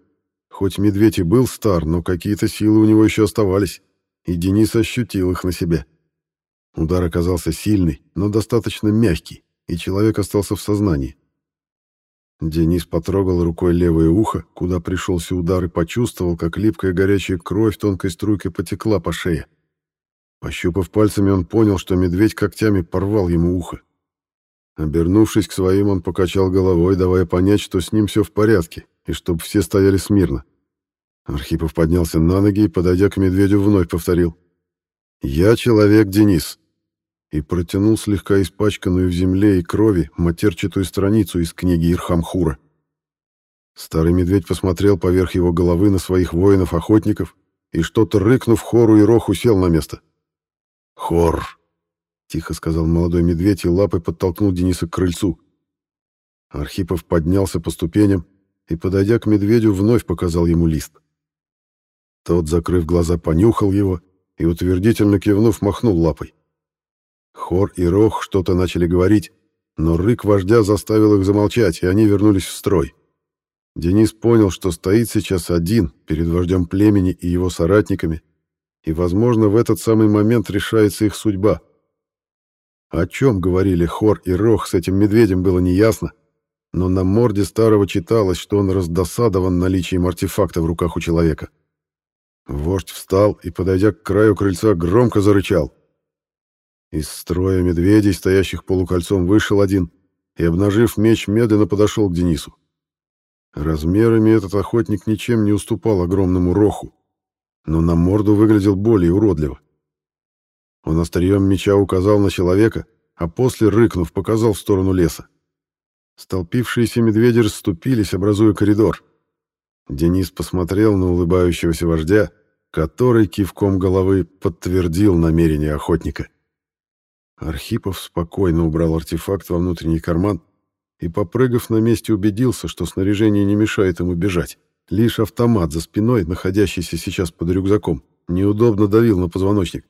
[SPEAKER 1] Хоть медведь и был стар, но какие-то силы у него еще оставались, и Денис ощутил их на себе. Удар оказался сильный, но достаточно мягкий, и человек остался в сознании. Денис потрогал рукой левое ухо, куда пришелся удар, и почувствовал, как липкая горячая кровь тонкой струйкой потекла по шее. Пощупав пальцами, он понял, что медведь когтями порвал ему ухо. Обернувшись к своим, он покачал головой, давая понять, что с ним все в порядке, и чтобы все стояли смирно. Архипов поднялся на ноги и, подойдя к медведю, вновь повторил. «Я человек Денис», и протянул слегка испачканную в земле и крови матерчатую страницу из книги Ирхамхура. Старый медведь посмотрел поверх его головы на своих воинов-охотников и, что-то рыкнув хору и роху, сел на место. — «Хор!» — тихо сказал молодой медведь и лапой подтолкнул Дениса к крыльцу. Архипов поднялся по ступеням и, подойдя к медведю, вновь показал ему лист. Тот, закрыв глаза, понюхал его и, утвердительно кивнув, махнул лапой. Хор и Рох что-то начали говорить, но рык вождя заставил их замолчать, и они вернулись в строй. Денис понял, что стоит сейчас один перед вождем племени и его соратниками, и, возможно, в этот самый момент решается их судьба. О чем говорили Хор и Рох с этим медведем было неясно, но на морде старого читалось, что он раздосадован наличием артефакта в руках у человека. Вождь встал и, подойдя к краю крыльца, громко зарычал. Из строя медведей, стоящих полукольцом, вышел один и, обнажив меч, медленно подошел к Денису. Размерами этот охотник ничем не уступал огромному роху, но на морду выглядел более уродливо. Он острием меча указал на человека, а после, рыкнув, показал в сторону леса. Столпившиеся медведи расступились, образуя коридор. Денис посмотрел на улыбающегося вождя, который кивком головы подтвердил намерение охотника. Архипов спокойно убрал артефакт во внутренний карман и, попрыгав на месте, убедился, что снаряжение не мешает ему бежать. Лишь автомат за спиной, находящийся сейчас под рюкзаком, неудобно давил на позвоночник.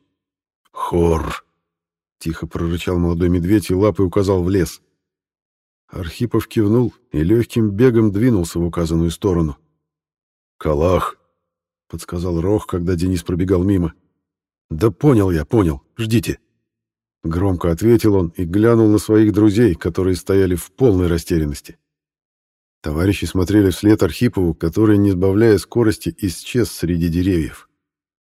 [SPEAKER 1] «Хор!» — тихо прорычал молодой медведь и лапой указал в лес. Архипов кивнул и легким бегом двинулся в указанную сторону. «Калах!» — подсказал Рох, когда Денис пробегал мимо. «Да понял я, понял. Ждите!» Громко ответил он и глянул на своих друзей, которые стояли в полной растерянности. Товарищи смотрели вслед Архипову, который, не сбавляя скорости, исчез среди деревьев.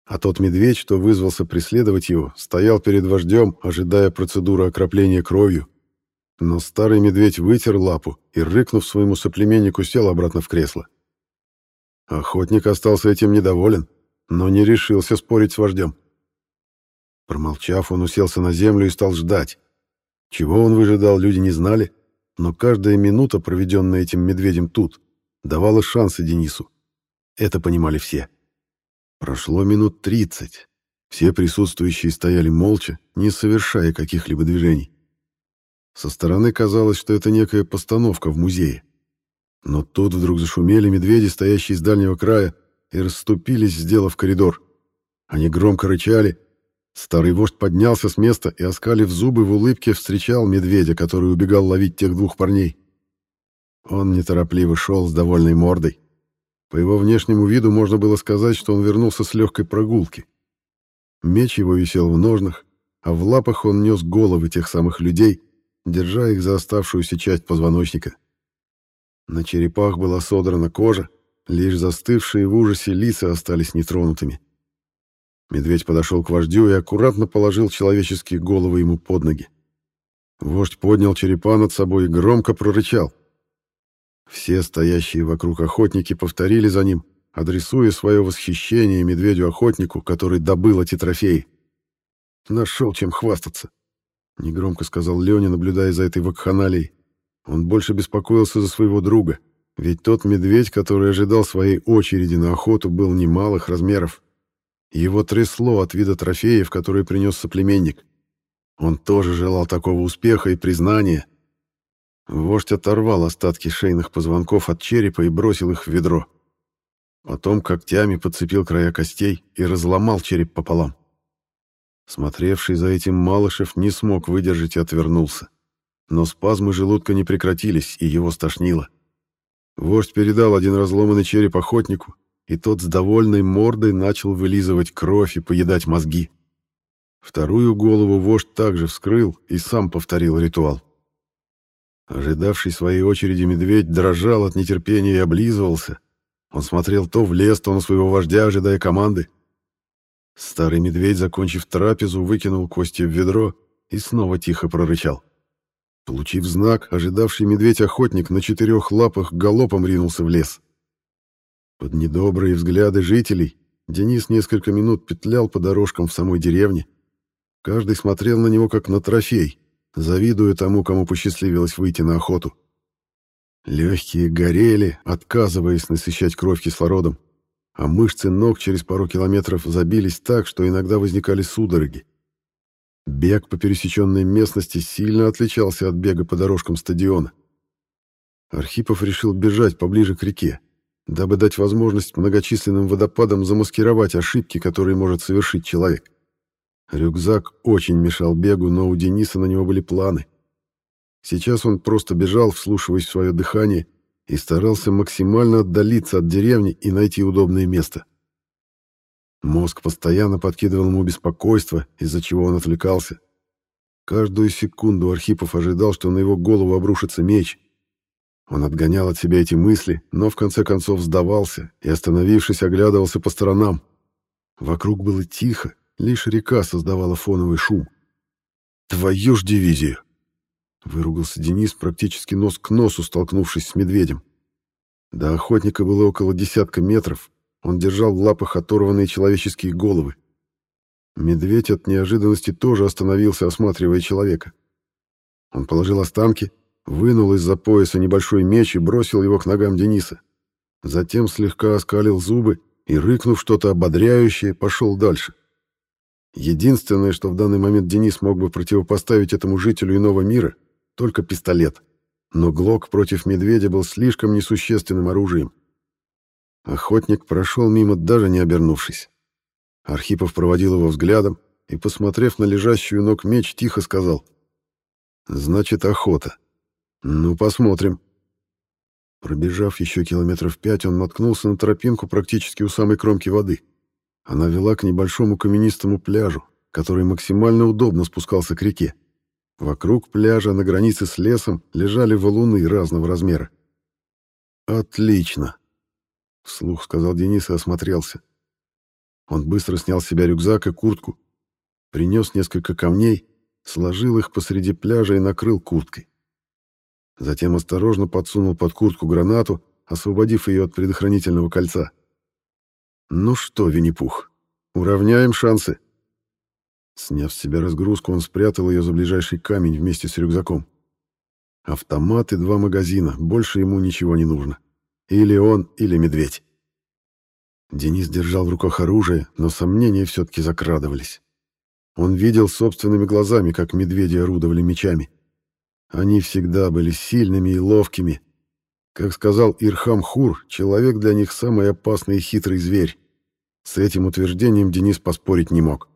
[SPEAKER 1] А тот медведь, что вызвался преследовать его, стоял перед вождем, ожидая процедуры окропления кровью. Но старый медведь вытер лапу и, рыкнув своему соплеменнику, сел обратно в кресло. Охотник остался этим недоволен, но не решился спорить с вождем. Промолчав, он уселся на землю и стал ждать. Чего он выжидал, люди не знали, но каждая минута, проведенная этим медведем тут, давала шансы Денису. Это понимали все. Прошло минут тридцать. Все присутствующие стояли молча, не совершая каких-либо движений. Со стороны казалось, что это некая постановка в музее. Но тут вдруг зашумели медведи, стоящие с дальнего края, и расступились, сделав коридор. Они громко рычали. Старый вождь поднялся с места и, оскалив зубы в улыбке, встречал медведя, который убегал ловить тех двух парней. Он неторопливо шел с довольной мордой. По его внешнему виду можно было сказать, что он вернулся с легкой прогулки. Меч его висел в ножнах, а в лапах он нес головы тех самых людей, держа их за оставшуюся часть позвоночника. На черепах была содрана кожа, лишь застывшие в ужасе лица остались нетронутыми. Медведь подошел к вождю и аккуратно положил человеческие головы ему под ноги. Вождь поднял черепа над собой и громко прорычал. Все стоящие вокруг охотники повторили за ним, адресуя свое восхищение медведю-охотнику, который добыл эти трофеи. «Нашел чем хвастаться», — негромко сказал Леня, наблюдая за этой вакханалией. Он больше беспокоился за своего друга, ведь тот медведь, который ожидал своей очереди на охоту, был немалых размеров. Его трясло от вида трофеев, которые принес соплеменник. Он тоже желал такого успеха и признания. Вождь оторвал остатки шейных позвонков от черепа и бросил их в ведро. Потом когтями подцепил края костей и разломал череп пополам. Смотревший за этим Малышев не смог выдержать и отвернулся но спазмы желудка не прекратились, и его стошнило. Вождь передал один разломанный череп охотнику, и тот с довольной мордой начал вылизывать кровь и поедать мозги. Вторую голову вождь также вскрыл и сам повторил ритуал. Ожидавший своей очереди медведь дрожал от нетерпения и облизывался. Он смотрел то в лес, то на своего вождя, ожидая команды. Старый медведь, закончив трапезу, выкинул кости в ведро и снова тихо прорычал. Получив знак, ожидавший медведь-охотник на четырех лапах галопом ринулся в лес. Под недобрые взгляды жителей Денис несколько минут петлял по дорожкам в самой деревне. Каждый смотрел на него как на трофей, завидуя тому, кому посчастливилось выйти на охоту. Легкие горели, отказываясь насыщать кровь кислородом, а мышцы ног через пару километров забились так, что иногда возникали судороги. Бег по пересеченной местности сильно отличался от бега по дорожкам стадиона. Архипов решил бежать поближе к реке, дабы дать возможность многочисленным водопадам замаскировать ошибки, которые может совершить человек. Рюкзак очень мешал бегу, но у Дениса на него были планы. Сейчас он просто бежал, вслушиваясь в свое дыхание, и старался максимально отдалиться от деревни и найти удобное место. Мозг постоянно подкидывал ему беспокойство, из-за чего он отвлекался. Каждую секунду Архипов ожидал, что на его голову обрушится меч. Он отгонял от себя эти мысли, но в конце концов сдавался и, остановившись, оглядывался по сторонам. Вокруг было тихо, лишь река создавала фоновый шум. «Твою ж дивизию!» — выругался Денис, практически нос к носу столкнувшись с медведем. До охотника было около десятка метров, он держал в лапах оторванные человеческие головы. Медведь от неожиданности тоже остановился, осматривая человека. Он положил останки, вынул из-за пояса небольшой меч и бросил его к ногам Дениса. Затем слегка оскалил зубы и, рыкнув что-то ободряющее, пошел дальше. Единственное, что в данный момент Денис мог бы противопоставить этому жителю иного мира, только пистолет. Но Глок против медведя был слишком несущественным оружием. Охотник прошел мимо, даже не обернувшись. Архипов проводил его взглядом и, посмотрев на лежащую ног меч, тихо сказал. «Значит, охота. Ну, посмотрим». Пробежав еще километров пять, он наткнулся на тропинку практически у самой кромки воды. Она вела к небольшому каменистому пляжу, который максимально удобно спускался к реке. Вокруг пляжа на границе с лесом лежали валуны разного размера. «Отлично!» вслух сказал Денис и осмотрелся. Он быстро снял с себя рюкзак и куртку, принес несколько камней, сложил их посреди пляжа и накрыл курткой. Затем осторожно подсунул под куртку гранату, освободив ее от предохранительного кольца. «Ну что, Винни-Пух, уравняем шансы?» Сняв с себя разгрузку, он спрятал ее за ближайший камень вместе с рюкзаком. Автомат и два магазина, больше ему ничего не нужно. Или он, или медведь. Денис держал в руках оружие, но сомнения все-таки закрадывались. Он видел собственными глазами, как медведи орудовали мечами. Они всегда были сильными и ловкими. Как сказал Ирхам Хур, человек для них самый опасный и хитрый зверь. С этим утверждением Денис поспорить не мог.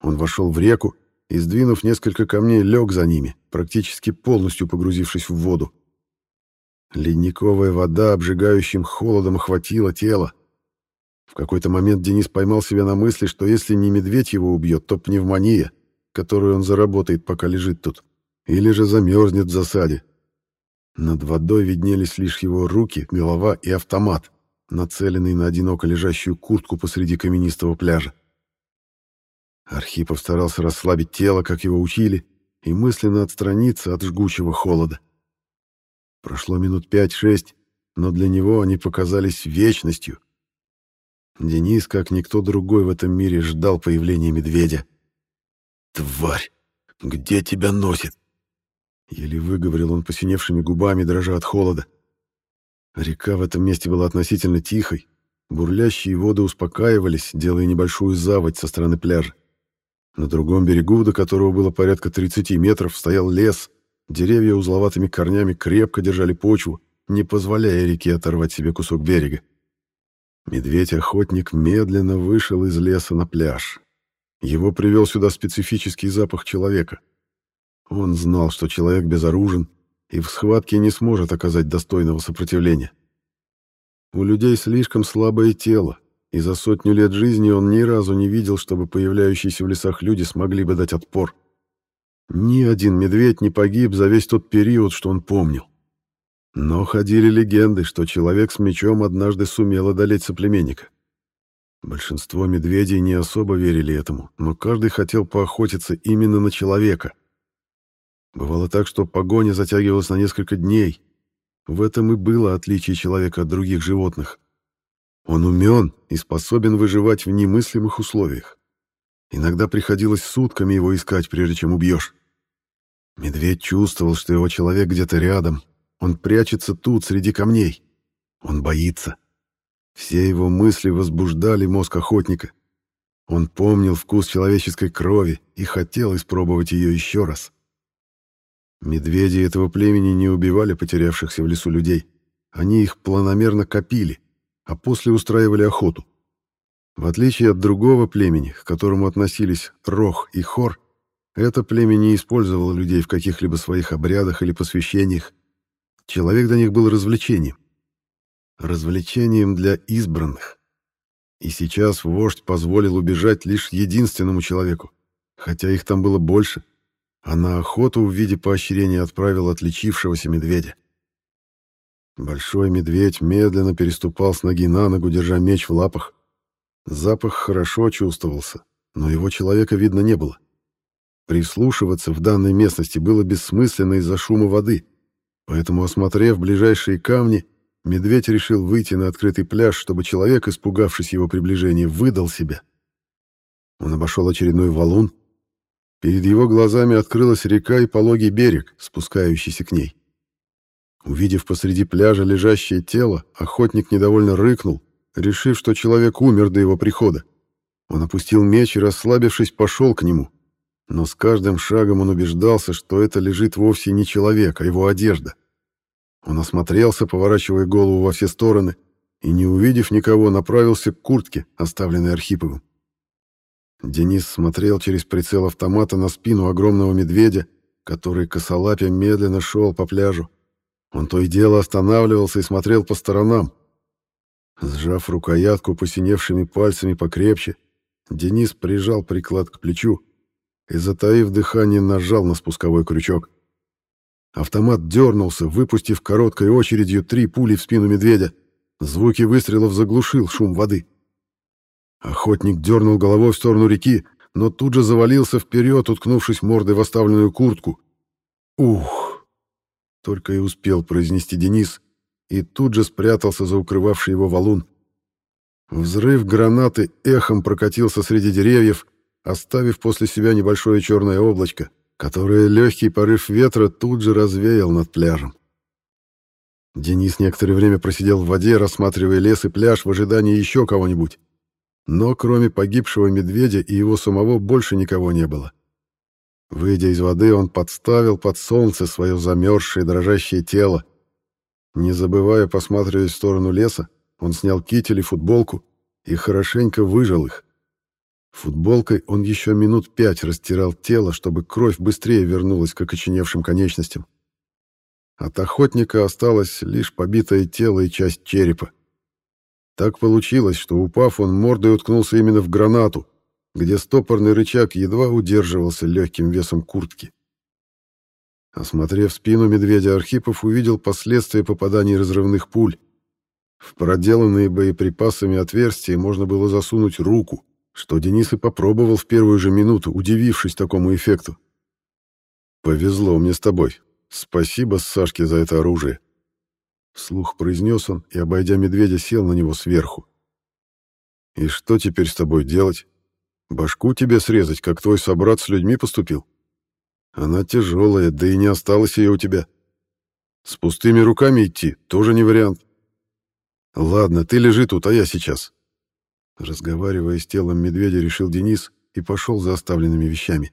[SPEAKER 1] Он вошел в реку и, сдвинув несколько камней, лег за ними, практически полностью погрузившись в воду. Ледниковая вода обжигающим холодом охватила тело. В какой-то момент Денис поймал себя на мысли, что если не медведь его убьет, то пневмония, которую он заработает, пока лежит тут, или же замерзнет в засаде. Над водой виднелись лишь его руки, голова и автомат, нацеленный на одиноко лежащую куртку посреди каменистого пляжа. Архипов старался расслабить тело, как его учили, и мысленно отстраниться от жгучего холода. Прошло минут пять-шесть, но для него они показались вечностью. Денис, как никто другой в этом мире, ждал появления медведя. «Тварь! Где тебя носит?» Еле выговорил он посиневшими губами, дрожа от холода. Река в этом месте была относительно тихой. Бурлящие воды успокаивались, делая небольшую заводь со стороны пляжа. На другом берегу, до которого было порядка 30 метров, стоял лес. Деревья узловатыми корнями крепко держали почву, не позволяя реке оторвать себе кусок берега. Медведь-охотник медленно вышел из леса на пляж. Его привел сюда специфический запах человека. Он знал, что человек безоружен и в схватке не сможет оказать достойного сопротивления. У людей слишком слабое тело, и за сотню лет жизни он ни разу не видел, чтобы появляющиеся в лесах люди смогли бы дать отпор. Ни один медведь не погиб за весь тот период, что он помнил. Но ходили легенды, что человек с мечом однажды сумел одолеть соплеменника. Большинство медведей не особо верили этому, но каждый хотел поохотиться именно на человека. Бывало так, что погоня затягивалась на несколько дней. В этом и было отличие человека от других животных. Он умен и способен выживать в немыслимых условиях. Иногда приходилось сутками его искать, прежде чем убьешь. Медведь чувствовал, что его человек где-то рядом. Он прячется тут, среди камней. Он боится. Все его мысли возбуждали мозг охотника. Он помнил вкус человеческой крови и хотел испробовать ее еще раз. Медведи этого племени не убивали потерявшихся в лесу людей. Они их планомерно копили — а после устраивали охоту. В отличие от другого племени, к которому относились Рох и Хор, это племя не использовало людей в каких-либо своих обрядах или посвящениях. Человек для них был развлечением. Развлечением для избранных. И сейчас вождь позволил убежать лишь единственному человеку, хотя их там было больше, а на охоту в виде поощрения отправил отличившегося медведя. Большой медведь медленно переступал с ноги на ногу, держа меч в лапах. Запах хорошо чувствовался, но его человека видно не было. Прислушиваться в данной местности было бессмысленно из-за шума воды, поэтому, осмотрев ближайшие камни, медведь решил выйти на открытый пляж, чтобы человек, испугавшись его приближения, выдал себя. Он обошел очередной валун. Перед его глазами открылась река и пологий берег, спускающийся к ней. Увидев посреди пляжа лежащее тело, охотник недовольно рыкнул, решив, что человек умер до его прихода. Он опустил меч и, расслабившись, пошел к нему. Но с каждым шагом он убеждался, что это лежит вовсе не человек, а его одежда. Он осмотрелся, поворачивая голову во все стороны, и, не увидев никого, направился к куртке, оставленной Архиповым. Денис смотрел через прицел автомата на спину огромного медведя, который косолапя медленно шел по пляжу. Он то и дело останавливался и смотрел по сторонам. Сжав рукоятку посиневшими пальцами покрепче, Денис прижал приклад к плечу и, затаив дыхание, нажал на спусковой крючок. Автомат дернулся, выпустив короткой очередью три пули в спину медведя. Звуки выстрелов заглушил шум воды. Охотник дернул головой в сторону реки, но тут же завалился вперед, уткнувшись мордой в оставленную куртку. Ух! Только и успел произнести Денис, и тут же спрятался за укрывавший его валун. Взрыв гранаты эхом прокатился среди деревьев, оставив после себя небольшое черное облачко, которое легкий порыв ветра тут же развеял над пляжем. Денис некоторое время просидел в воде, рассматривая лес и пляж в ожидании еще кого-нибудь. Но кроме погибшего медведя и его самого больше никого не было. Выйдя из воды, он подставил под солнце свое замерзшее дрожащее тело. Не забывая посматривать в сторону леса, он снял китель и футболку и хорошенько выжал их. Футболкой он еще минут пять растирал тело, чтобы кровь быстрее вернулась к окоченевшим конечностям. От охотника осталось лишь побитое тело и часть черепа. Так получилось, что упав, он мордой уткнулся именно в гранату, где стопорный рычаг едва удерживался легким весом куртки. Осмотрев спину медведя, Архипов увидел последствия попаданий разрывных пуль. В проделанные боеприпасами отверстия можно было засунуть руку, что Денис и попробовал в первую же минуту, удивившись такому эффекту. «Повезло мне с тобой. Спасибо Сашке за это оружие», — вслух произнес он и, обойдя медведя, сел на него сверху. «И что теперь с тобой делать? Башку тебе срезать, как твой собрат с людьми поступил? Она тяжелая, да и не осталось ее у тебя. С пустыми руками идти тоже не вариант. Ладно, ты лежи тут, а я сейчас». Разговаривая с телом медведя, решил Денис и пошел за оставленными вещами.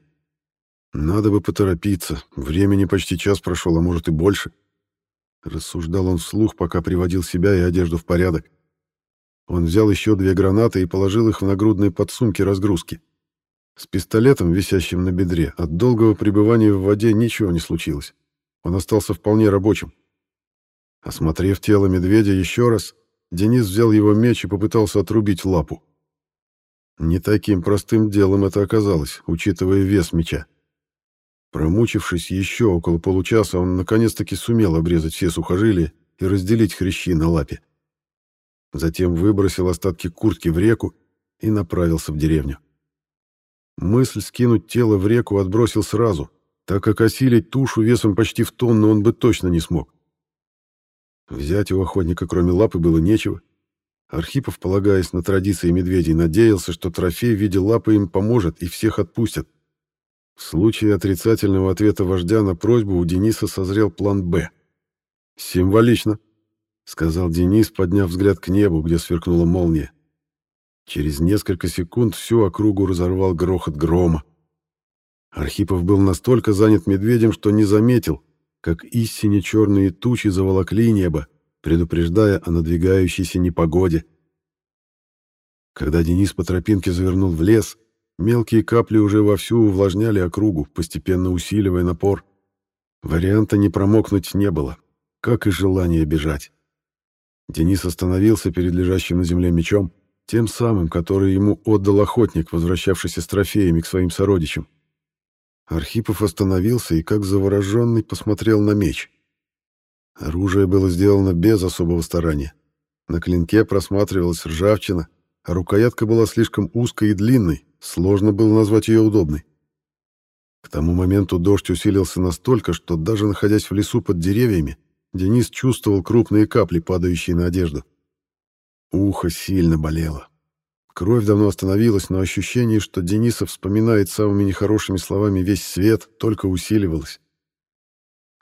[SPEAKER 1] «Надо бы поторопиться. Времени почти час прошел, а может и больше». Рассуждал он вслух, пока приводил себя и одежду в порядок. Он взял еще две гранаты и положил их в нагрудные подсумки разгрузки. С пистолетом, висящим на бедре, от долгого пребывания в воде ничего не случилось. Он остался вполне рабочим. Осмотрев тело медведя еще раз, Денис взял его меч и попытался отрубить лапу. Не таким простым делом это оказалось, учитывая вес меча. Промучившись еще около получаса, он наконец-таки сумел обрезать все сухожилия и разделить хрящи на лапе. Затем выбросил остатки куртки в реку и направился в деревню. Мысль скинуть тело в реку отбросил сразу, так как осилить тушу весом почти в тонну он бы точно не смог. Взять у охотника кроме лапы было нечего. Архипов, полагаясь на традиции медведей, надеялся, что трофей в виде лапы им поможет и всех отпустят. В случае отрицательного ответа вождя на просьбу у Дениса созрел план «Б». «Символично», — сказал Денис, подняв взгляд к небу, где сверкнула молния. Через несколько секунд всю округу разорвал грохот грома. Архипов был настолько занят медведем, что не заметил, как истине черные тучи заволокли небо, предупреждая о надвигающейся непогоде. Когда Денис по тропинке завернул в лес, мелкие капли уже вовсю увлажняли округу, постепенно усиливая напор. Варианта не промокнуть не было, как и желание бежать. Денис остановился перед лежащим на земле мечом, тем самым, который ему отдал охотник, возвращавшийся с трофеями к своим сородичам. Архипов остановился и, как завороженный, посмотрел на меч. Оружие было сделано без особого старания. На клинке просматривалась ржавчина, а рукоятка была слишком узкой и длинной, сложно было назвать ее удобной. К тому моменту дождь усилился настолько, что даже находясь в лесу под деревьями, Денис чувствовал крупные капли, падающие на одежду. Ухо сильно болело. Кровь давно остановилась, но ощущение, что Дениса вспоминает самыми нехорошими словами весь свет, только усиливалось.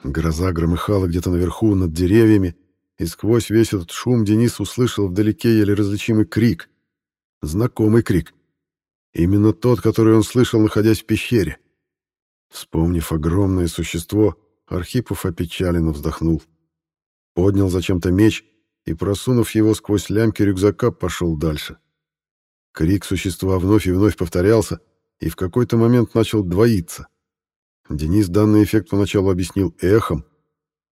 [SPEAKER 1] Гроза громыхала где-то наверху, над деревьями, и сквозь весь этот шум Денис услышал вдалеке еле различимый крик. Знакомый крик. Именно тот, который он слышал, находясь в пещере. Вспомнив огромное существо, Архипов опечаленно вздохнул. Поднял зачем-то меч и, просунув его сквозь лямки рюкзака, пошел дальше. Крик существа вновь и вновь повторялся, и в какой-то момент начал двоиться. Денис данный эффект поначалу объяснил эхом.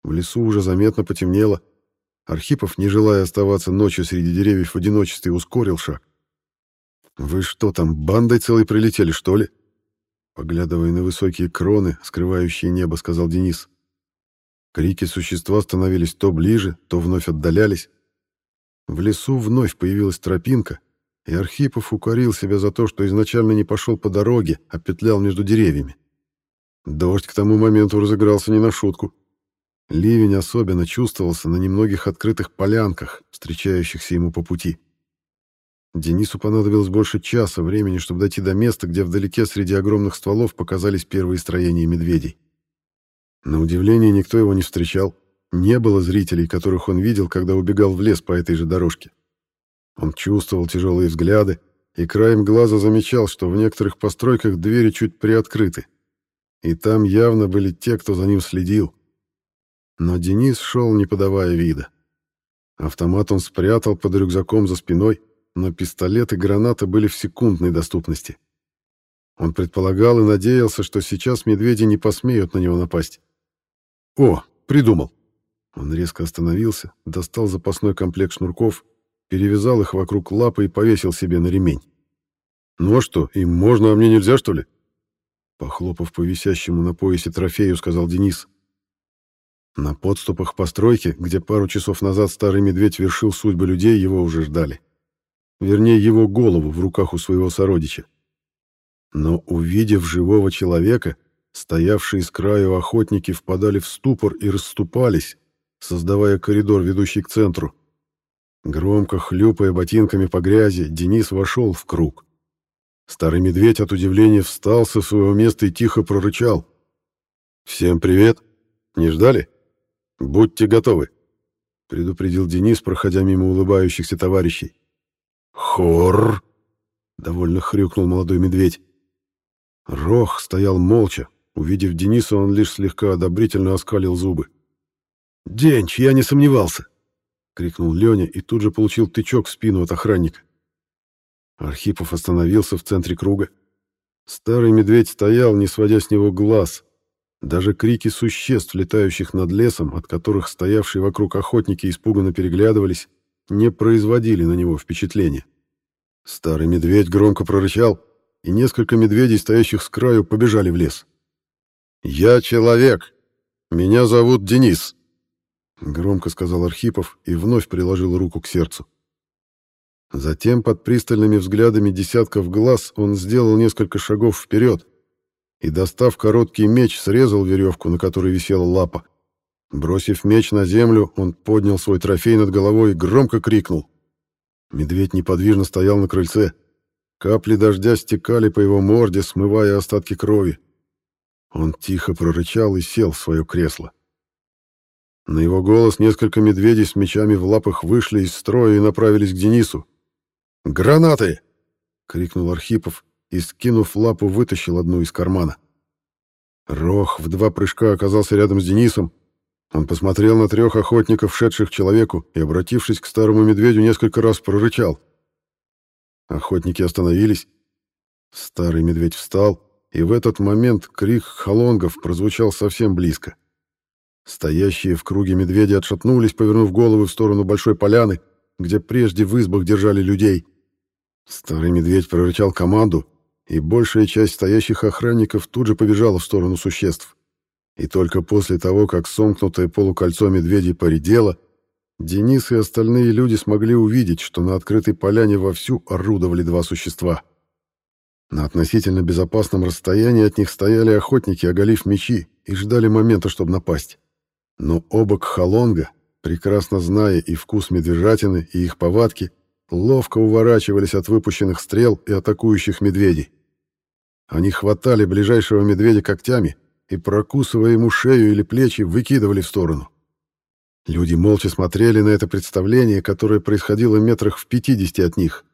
[SPEAKER 1] В лесу уже заметно потемнело. Архипов, не желая оставаться ночью среди деревьев в одиночестве, ускорил шаг. «Вы что там, бандой целой прилетели, что ли?» Поглядывая на высокие кроны, скрывающие небо, сказал Денис. Крики существа становились то ближе, то вновь отдалялись. В лесу вновь появилась тропинка, и Архипов укорил себя за то, что изначально не пошел по дороге, а петлял между деревьями. Дождь к тому моменту разыгрался не на шутку. Ливень особенно чувствовался на немногих открытых полянках, встречающихся ему по пути. Денису понадобилось больше часа времени, чтобы дойти до места, где вдалеке среди огромных стволов показались первые строения медведей. На удивление никто его не встречал. Не было зрителей, которых он видел, когда убегал в лес по этой же дорожке. Он чувствовал тяжелые взгляды и краем глаза замечал, что в некоторых постройках двери чуть приоткрыты. И там явно были те, кто за ним следил. Но Денис шел, не подавая вида. Автомат он спрятал под рюкзаком за спиной, но пистолет и граната были в секундной доступности. Он предполагал и надеялся, что сейчас медведи не посмеют на него напасть. «О, придумал!» Он резко остановился, достал запасной комплект шнурков, перевязал их вокруг лапы и повесил себе на ремень. «Ну а что, им можно, а мне нельзя, что ли?» Похлопав по висящему на поясе трофею, сказал Денис. На подступах постройки, где пару часов назад старый медведь вершил судьбы людей, его уже ждали. Вернее, его голову в руках у своего сородича. Но, увидев живого человека, стоявшие с краю охотники впадали в ступор и расступались, создавая коридор, ведущий к центру. Громко хлюпая ботинками по грязи, Денис вошел в круг. Старый медведь от удивления встал со своего места и тихо прорычал. «Всем привет! Не ждали? Будьте готовы!» предупредил Денис, проходя мимо улыбающихся товарищей. «Хор!» — довольно хрюкнул молодой медведь. Рох стоял молча. Увидев Дениса, он лишь слегка одобрительно оскалил зубы. «Денч, я не сомневался!» — крикнул Леня и тут же получил тычок в спину от охранника. Архипов остановился в центре круга. Старый медведь стоял, не сводя с него глаз. Даже крики существ, летающих над лесом, от которых стоявшие вокруг охотники испуганно переглядывались, не производили на него впечатления. Старый медведь громко прорычал, и несколько медведей, стоящих с краю, побежали в лес. «Я человек. Меня зовут Денис», — громко сказал Архипов и вновь приложил руку к сердцу. Затем под пристальными взглядами десятков глаз он сделал несколько шагов вперед и, достав короткий меч, срезал веревку, на которой висела лапа. Бросив меч на землю, он поднял свой трофей над головой и громко крикнул. Медведь неподвижно стоял на крыльце. Капли дождя стекали по его морде, смывая остатки крови. Он тихо прорычал и сел в свое кресло. На его голос несколько медведей с мечами в лапах вышли из строя и направились к Денису. «Гранаты!» — крикнул Архипов и, скинув лапу, вытащил одну из кармана. Рох в два прыжка оказался рядом с Денисом. Он посмотрел на трех охотников, шедших к человеку, и, обратившись к старому медведю, несколько раз прорычал. Охотники остановились. Старый медведь встал, и в этот момент крик холонгов прозвучал совсем близко. Стоящие в круге медведи отшатнулись, повернув головы в сторону большой поляны, где прежде в избах держали людей. Старый медведь прорычал команду, и большая часть стоящих охранников тут же побежала в сторону существ. И только после того, как сомкнутое полукольцо медведей поредело, Денис и остальные люди смогли увидеть, что на открытой поляне вовсю орудовали два существа. На относительно безопасном расстоянии от них стояли охотники, оголив мечи, и ждали момента, чтобы напасть. Но оба кхалонга, прекрасно зная и вкус медвежатины, и их повадки, ловко уворачивались от выпущенных стрел и атакующих медведей. Они хватали ближайшего медведя когтями и, прокусывая ему шею или плечи, выкидывали в сторону. Люди молча смотрели на это представление, которое происходило метрах в пятидесяти от них.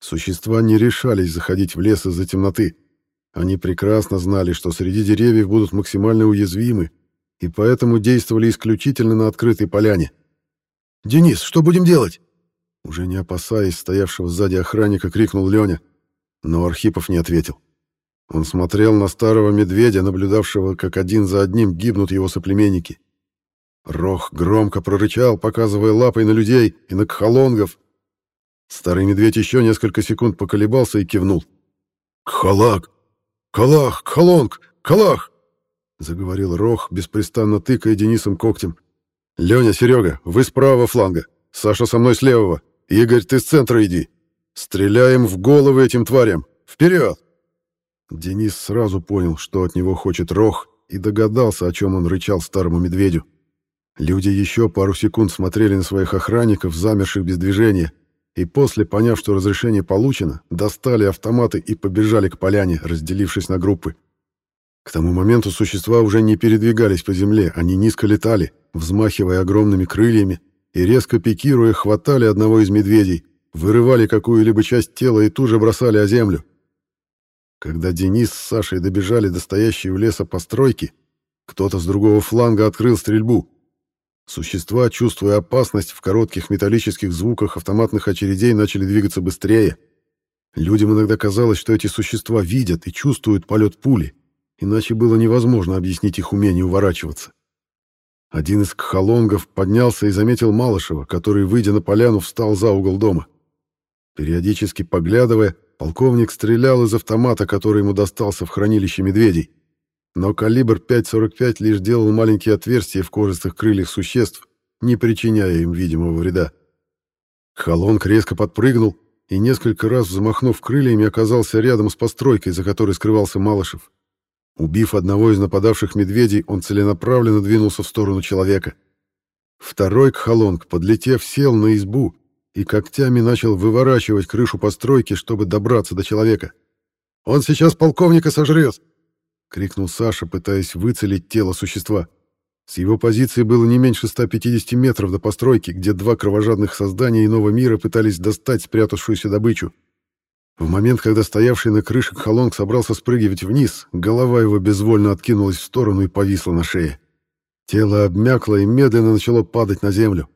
[SPEAKER 1] Существа не решались заходить в лес из-за темноты. Они прекрасно знали, что среди деревьев будут максимально уязвимы, и поэтому действовали исключительно на открытой поляне. «Денис, что будем делать?» Уже не опасаясь стоявшего сзади охранника, крикнул Леня, но Архипов не ответил. Он смотрел на старого медведя, наблюдавшего, как один за одним гибнут его соплеменники. Рох громко прорычал, показывая лапой на людей и на кхалонгов. Старый медведь еще несколько секунд поколебался и кивнул. «Кхалак! Калах! Кхалонг! Калах!» Заговорил Рох, беспрестанно тыкая Денисом когтем. «Леня, Серега, вы с правого фланга. Саша со мной с левого. Игорь, ты с центра иди. Стреляем в головы этим тварям. Вперед!» Денис сразу понял, что от него хочет Рох, и догадался, о чем он рычал старому медведю. Люди еще пару секунд смотрели на своих охранников, замерших без движения, и после, поняв, что разрешение получено, достали автоматы и побежали к поляне, разделившись на группы. К тому моменту существа уже не передвигались по земле, они низко летали, взмахивая огромными крыльями и резко пикируя хватали одного из медведей, вырывали какую-либо часть тела и тут же бросали о землю. Когда Денис с Сашей добежали до стоящей у леса постройки, кто-то с другого фланга открыл стрельбу. Существа, чувствуя опасность, в коротких металлических звуках автоматных очередей начали двигаться быстрее. Людям иногда казалось, что эти существа видят и чувствуют полет пули, иначе было невозможно объяснить их умение уворачиваться. Один из кхолонгов поднялся и заметил Малышева, который, выйдя на поляну, встал за угол дома. Периодически поглядывая, полковник стрелял из автомата, который ему достался в хранилище медведей. Но калибр 5,45 лишь делал маленькие отверстия в кожистых крыльях существ, не причиняя им видимого вреда. Холонг резко подпрыгнул и, несколько раз взмахнув крыльями, оказался рядом с постройкой, за которой скрывался Малышев. Убив одного из нападавших медведей, он целенаправленно двинулся в сторону человека. Второй Кхолонг, подлетев, сел на избу и когтями начал выворачивать крышу постройки, чтобы добраться до человека. «Он сейчас полковника сожрет!» — крикнул Саша, пытаясь выцелить тело существа. С его позиции было не меньше 150 метров до постройки, где два кровожадных создания иного мира пытались достать спрятавшуюся добычу. В момент, когда стоявший на крыше Холонг собрался спрыгивать вниз, голова его безвольно откинулась в сторону и повисла на шее. Тело обмякло и медленно начало падать на землю.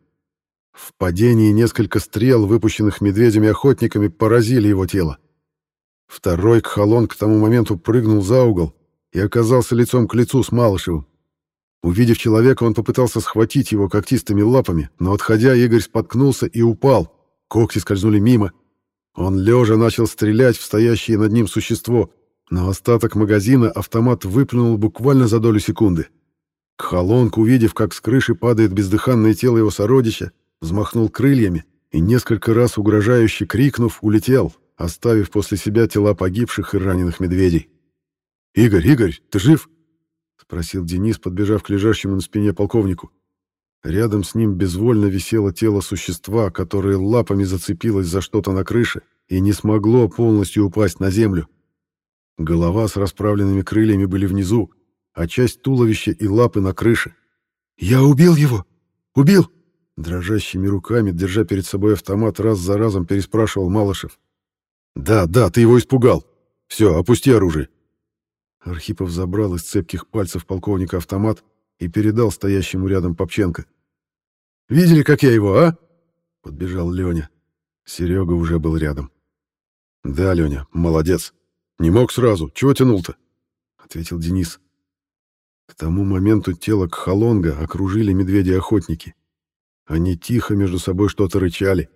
[SPEAKER 1] В падении несколько стрел, выпущенных медведями-охотниками, поразили его тело. Второй Кхолон к тому моменту прыгнул за угол и оказался лицом к лицу с Малышевым. Увидев человека, он попытался схватить его когтистыми лапами, но, отходя, Игорь споткнулся и упал. Когти скользнули мимо. Он лежа начал стрелять в стоящее над ним существо, но остаток магазина автомат выплюнул буквально за долю секунды. Кхолонг, увидев, как с крыши падает бездыханное тело его сородича, взмахнул крыльями и, несколько раз угрожающе крикнув, улетел, оставив после себя тела погибших и раненых медведей. «Игорь, Игорь, ты жив?» — спросил Денис, подбежав к лежащему на спине полковнику. Рядом с ним безвольно висело тело существа, которое лапами зацепилось за что-то на крыше и не смогло полностью упасть на землю. Голова с расправленными крыльями были внизу, а часть туловища и лапы на крыше. «Я убил его! Убил!» Дрожащими руками, держа перед собой автомат, раз за разом переспрашивал Малышев. «Да, да, ты его испугал. Все, опусти оружие. Архипов забрал из цепких пальцев полковника автомат и передал стоящему рядом Попченко. «Видели, как я его, а?» — подбежал Леня. Серега уже был рядом. «Да, Леня, молодец. Не мог сразу. Чего тянул-то?» — ответил Денис. К тому моменту тело Кхолонга окружили медведи-охотники. Они тихо между собой что-то рычали.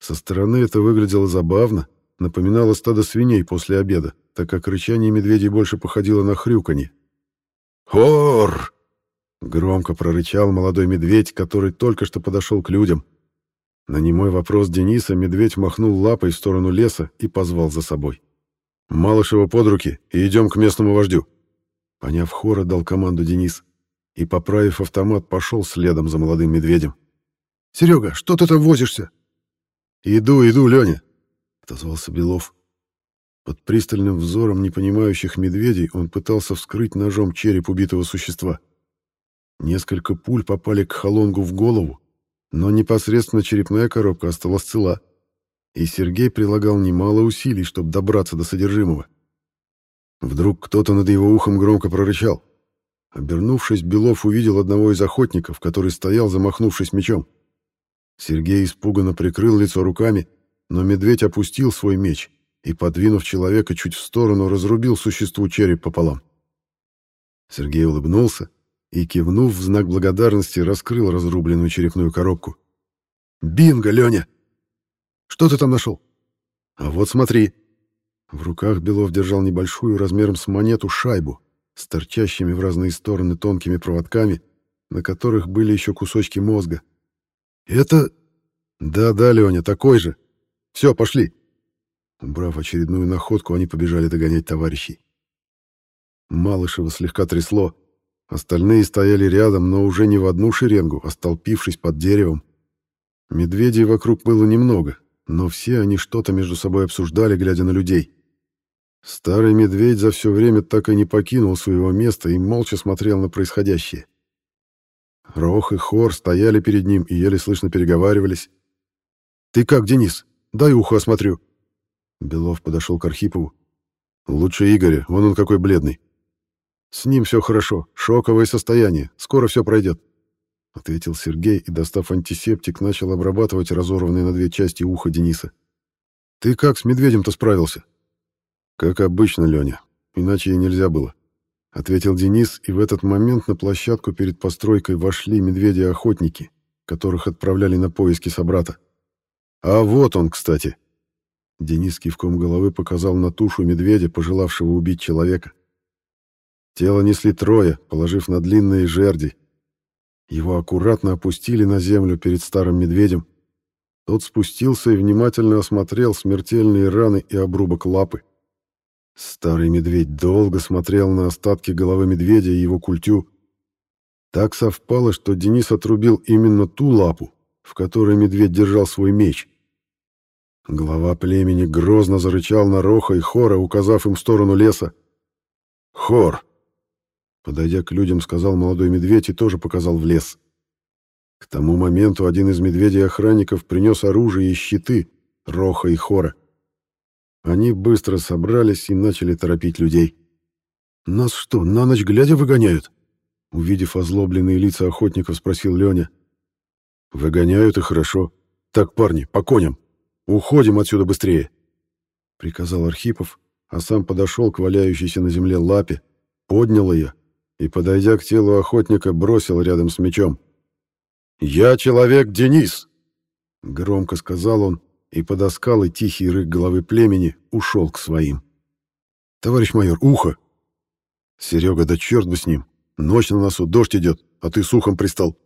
[SPEAKER 1] Со стороны это выглядело забавно, напоминало стадо свиней после обеда, так как рычание медведей больше походило на хрюканье. «Хор!» — громко прорычал молодой медведь, который только что подошел к людям. На немой вопрос Дениса медведь махнул лапой в сторону леса и позвал за собой. «Малышева под руки и идем к местному вождю». Поняв хора, дал команду Денис и, поправив автомат, пошел следом за молодым медведем. «Серега, что ты там возишься?» «Иду, иду, Леня», — отозвался Белов. Под пристальным взором непонимающих медведей он пытался вскрыть ножом череп убитого существа. Несколько пуль попали к Холонгу в голову, но непосредственно черепная коробка осталась цела, и Сергей прилагал немало усилий, чтобы добраться до содержимого. Вдруг кто-то над его ухом громко прорычал. Обернувшись, Белов увидел одного из охотников, который стоял, замахнувшись мечом. Сергей испуганно прикрыл лицо руками, но медведь опустил свой меч и, подвинув человека чуть в сторону, разрубил существу череп пополам. Сергей улыбнулся и, кивнув в знак благодарности, раскрыл разрубленную черепную коробку. «Бинго, Леня! Что ты там нашел?» «А вот смотри!» В руках Белов держал небольшую размером с монету шайбу с торчащими в разные стороны тонкими проводками, на которых были еще кусочки мозга. «Это...» «Да-да, Леня, такой же. Все, пошли!» Убрав очередную находку, они побежали догонять товарищей. Малышева слегка трясло. Остальные стояли рядом, но уже не в одну шеренгу, а столпившись под деревом. Медведей вокруг было немного, но все они что-то между собой обсуждали, глядя на людей. Старый медведь за все время так и не покинул своего места и молча смотрел на происходящее. Рох и Хор стояли перед ним и еле слышно переговаривались. «Ты как, Денис? Дай ухо осмотрю». Белов подошел к Архипову. «Лучше Игоря, вон он какой бледный». «С ним все хорошо, шоковое состояние, скоро все пройдет», — ответил Сергей и, достав антисептик, начал обрабатывать разорванное на две части ухо Дениса. «Ты как с медведем-то справился?» «Как обычно, Леня, иначе и нельзя было», — ответил Денис, и в этот момент на площадку перед постройкой вошли медведи-охотники, которых отправляли на поиски собрата. «А вот он, кстати!» Денис кивком головы показал на тушу медведя, пожелавшего убить человека. Тело несли трое, положив на длинные жерди. Его аккуратно опустили на землю перед старым медведем. Тот спустился и внимательно осмотрел смертельные раны и обрубок лапы. Старый медведь долго смотрел на остатки головы медведя и его культю. Так совпало, что Денис отрубил именно ту лапу, в которой медведь держал свой меч. Глава племени грозно зарычал на Роха и Хора, указав им в сторону леса. «Хор!» Подойдя к людям, сказал молодой медведь и тоже показал в лес. К тому моменту один из медведей-охранников принес оружие и щиты Роха и Хора. Они быстро собрались и начали торопить людей. «Нас что, на ночь глядя выгоняют?» Увидев озлобленные лица охотников, спросил Леня. «Выгоняют и хорошо. Так, парни, по коням. Уходим отсюда быстрее!» Приказал Архипов, а сам подошел к валяющейся на земле лапе, поднял ее и, подойдя к телу охотника, бросил рядом с мечом. «Я человек Денис!» Громко сказал он, и подоскал и тихий рык головы племени ушел к своим. «Товарищ майор, ухо!» «Серега, да черт бы с ним! Ночь на носу, дождь идет, а ты с ухом пристал!»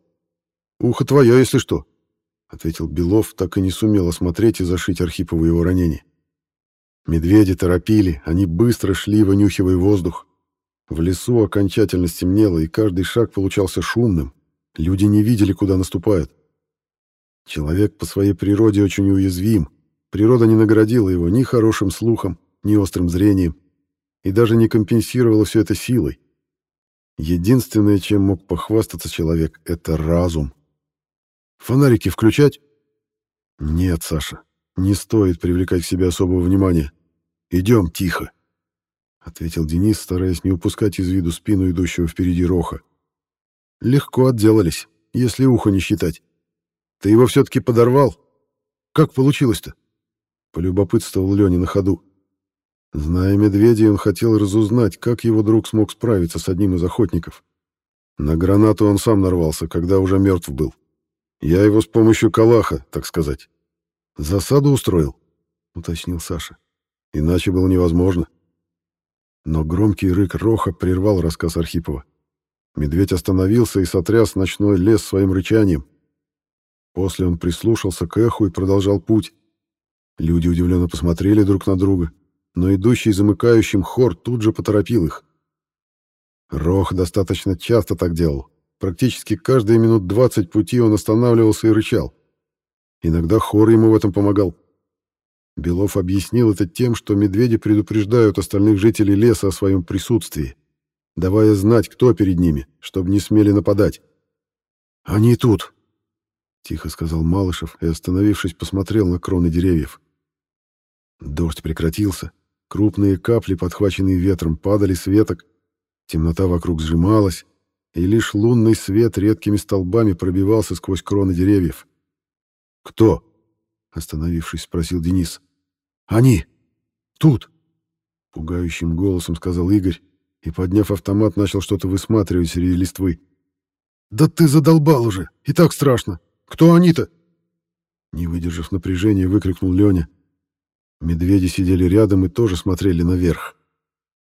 [SPEAKER 1] «Ухо твое, если что!» — ответил Белов, так и не сумел осмотреть и зашить Архипову его ранение. Медведи торопили, они быстро шли, вынюхивая воздух. В лесу окончательно стемнело, и каждый шаг получался шумным. Люди не видели, куда наступают. Человек по своей природе очень уязвим. Природа не наградила его ни хорошим слухом, ни острым зрением, и даже не компенсировала все это силой. Единственное, чем мог похвастаться человек, это разум. Фонарики включать? Нет, Саша, не стоит привлекать к себе особого внимания. Идем тихо, — ответил Денис, стараясь не упускать из виду спину идущего впереди Роха. Легко отделались, если ухо не считать. Ты его все-таки подорвал? Как получилось-то? Полюбопытствовал Леня на ходу. Зная медведя, он хотел разузнать, как его друг смог справиться с одним из охотников. На гранату он сам нарвался, когда уже мертв был. Я его с помощью калаха, так сказать. Засаду устроил, уточнил Саша. Иначе было невозможно. Но громкий рык Роха прервал рассказ Архипова. Медведь остановился и сотряс ночной лес своим рычанием. После он прислушался к эху и продолжал путь. Люди удивленно посмотрели друг на друга, но идущий замыкающим хор тут же поторопил их. Рох достаточно часто так делал. Практически каждые минут двадцать пути он останавливался и рычал. Иногда хор ему в этом помогал. Белов объяснил это тем, что медведи предупреждают остальных жителей леса о своем присутствии, давая знать, кто перед ними, чтобы не смели нападать. «Они тут!» — тихо сказал Малышев и, остановившись, посмотрел на кроны деревьев. Дождь прекратился. Крупные капли, подхваченные ветром, падали с веток. Темнота вокруг сжималась, и лишь лунный свет редкими столбами пробивался сквозь кроны деревьев. «Кто?» — остановившись, спросил Денис. «Они! Тут!» — пугающим голосом сказал Игорь и, подняв автомат, начал что-то высматривать среди листвы. «Да ты задолбал уже! И так страшно! Кто они-то?» Не выдержав напряжения, выкрикнул Леня. Медведи сидели рядом и тоже смотрели наверх.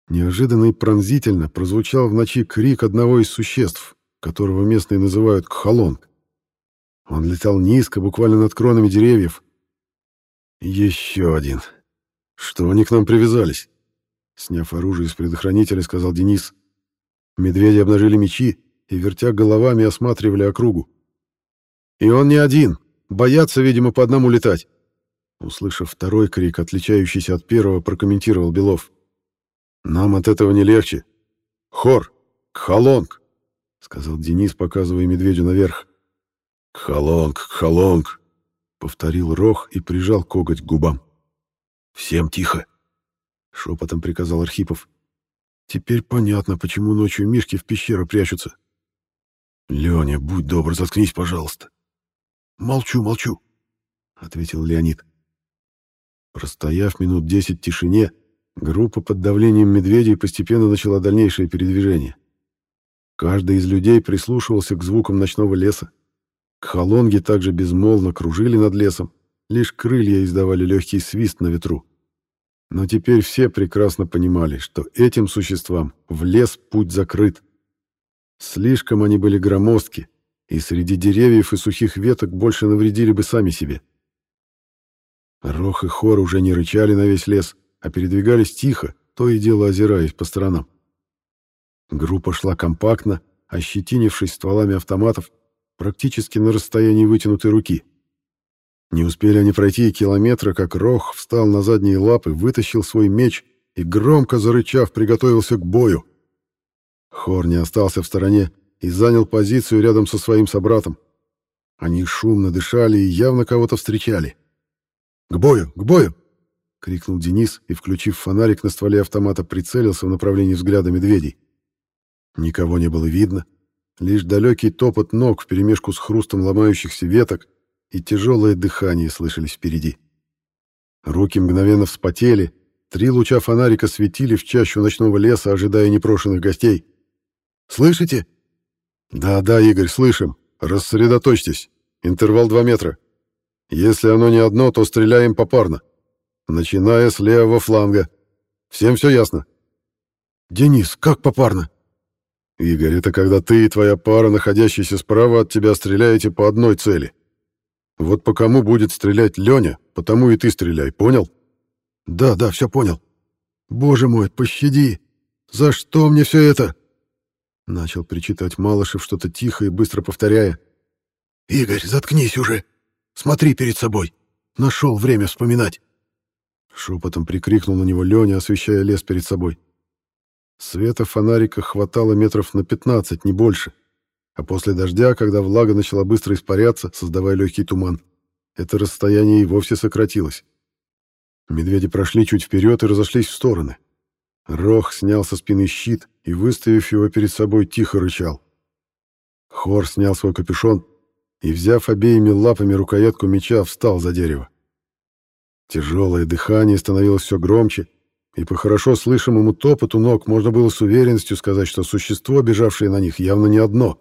[SPEAKER 1] Неожиданно и пронзительно прозвучал в ночи крик одного из существ, которого местные называют кхолонг. Он летал низко, буквально над кронами деревьев. «Еще один. Что они к нам привязались?» Сняв оружие из предохранителя, сказал Денис. Медведи обнажили мечи и, вертя головами, осматривали округу. И он не один. Боятся, видимо, по одному летать. Услышав второй крик, отличающийся от первого, прокомментировал Белов. Нам от этого не легче. Хор, Кхалонг, сказал Денис, показывая медведю наверх. Кхалонг, Кхалонг, повторил Рох и прижал коготь к губам. Всем тихо, шепотом приказал Архипов. Теперь понятно, почему ночью мишки в пещеру прячутся. Леня, будь добр, заткнись, пожалуйста. Молчу, молчу, ответил Леонид. Простояв минут десять в тишине, группа под давлением медведей постепенно начала дальнейшее передвижение. Каждый из людей прислушивался к звукам ночного леса. Кхалонги также безмолвно кружили над лесом, лишь крылья издавали легкий свист на ветру. Но теперь все прекрасно понимали, что этим существам в лес путь закрыт. Слишком они были громоздки, и среди деревьев и сухих веток больше навредили бы сами себе. Рох и Хор уже не рычали на весь лес, а передвигались тихо, то и дело озираясь по сторонам. Группа шла компактно, ощетинившись стволами автоматов, практически на расстоянии вытянутой руки. Не успели они пройти и километра, как Рох встал на задние лапы, вытащил свой меч и, громко зарычав, приготовился к бою. Хор не остался в стороне и занял позицию рядом со своим собратом. Они шумно дышали и явно кого-то встречали. «К бою! К бою!» — крикнул Денис и, включив фонарик на стволе автомата, прицелился в направлении взгляда медведей. Никого не было видно, лишь далекий топот ног вперемешку с хрустом ломающихся веток и тяжелое дыхание слышались впереди. Руки мгновенно вспотели, три луча фонарика светили в чащу ночного леса, ожидая непрошенных гостей. «Слышите?» «Да-да, Игорь, слышим. Рассредоточьтесь. Интервал 2 метра. Если оно не одно, то стреляем попарно. Начиная с левого фланга. Всем все ясно?» «Денис, как попарно?» «Игорь, это когда ты и твоя пара, находящаяся справа от тебя, стреляете по одной цели. Вот по кому будет стрелять Леня, потому и ты стреляй, понял?» «Да, да, все понял. Боже мой, пощади! За что мне все это?» Начал причитать Малышев что-то тихо и быстро повторяя. «Игорь, заткнись уже! Смотри перед собой! Нашел время вспоминать!» Шепотом прикрикнул на него Леня, освещая лес перед собой. Света фонарика хватало метров на 15, не больше. А после дождя, когда влага начала быстро испаряться, создавая легкий туман, это расстояние и вовсе сократилось. Медведи прошли чуть вперед и разошлись в стороны. Рох снял со спины щит и, выставив его перед собой, тихо рычал. Хор снял свой капюшон и, взяв обеими лапами рукоятку меча, встал за дерево. Тяжелое дыхание становилось все громче, и по хорошо слышимому топоту ног можно было с уверенностью сказать, что существо, бежавшее на них, явно не одно.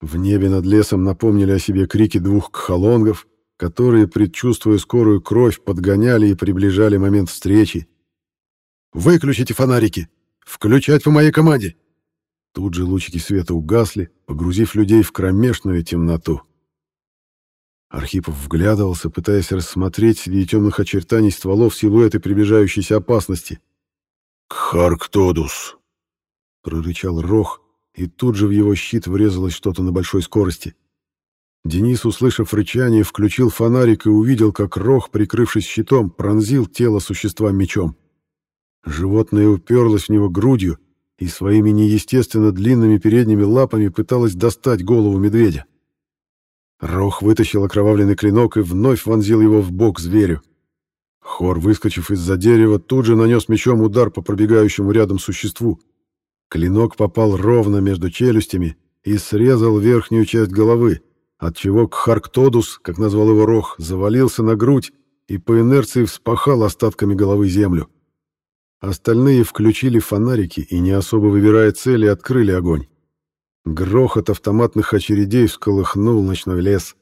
[SPEAKER 1] В небе над лесом напомнили о себе крики двух кхалонгов, которые, предчувствуя скорую кровь, подгоняли и приближали момент встречи. «Выключите фонарики! Включать по моей команде!» Тут же лучики света угасли, погрузив людей в кромешную темноту. Архипов вглядывался, пытаясь рассмотреть среди темных очертаний стволов силуэты приближающейся опасности.
[SPEAKER 2] «Кхарктодус!»
[SPEAKER 1] — прорычал Рох, и тут же в его щит врезалось что-то на большой скорости. Денис, услышав рычание, включил фонарик и увидел, как Рох, прикрывшись щитом, пронзил тело существа мечом. Животное уперлось в него грудью и своими неестественно длинными передними лапами пыталось достать голову медведя. Рох вытащил окровавленный клинок и вновь вонзил его в бок зверю. Хор, выскочив из-за дерева, тут же нанес мечом удар по пробегающему рядом существу. Клинок попал ровно между челюстями и срезал верхнюю часть головы, отчего Кхарктодус, как назвал его Рох, завалился на грудь и по инерции вспахал остатками головы землю. Остальные включили фонарики и, не особо выбирая цели, открыли огонь. Грохот автоматных очередей всколыхнул ночной лес.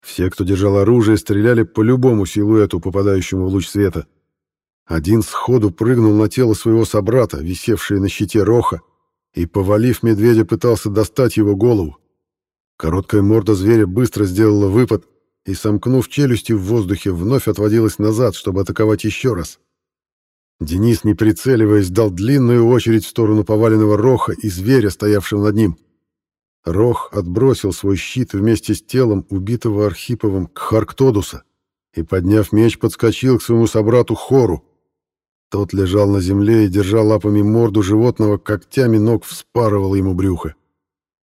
[SPEAKER 1] Все, кто держал оружие, стреляли по любому силуэту, попадающему в луч света. Один сходу прыгнул на тело своего собрата, висевшее на щите роха, и, повалив медведя, пытался достать его голову. Короткая морда зверя быстро сделала выпад и, сомкнув челюсти в воздухе, вновь отводилась назад, чтобы атаковать еще раз. Денис, не прицеливаясь, дал длинную очередь в сторону поваленного Роха и зверя, стоявшего над ним. Рох отбросил свой щит вместе с телом убитого Архиповым к Харктодуса и, подняв меч, подскочил к своему собрату Хору. Тот лежал на земле и, держа лапами морду животного, когтями ног вспарывал ему брюхо.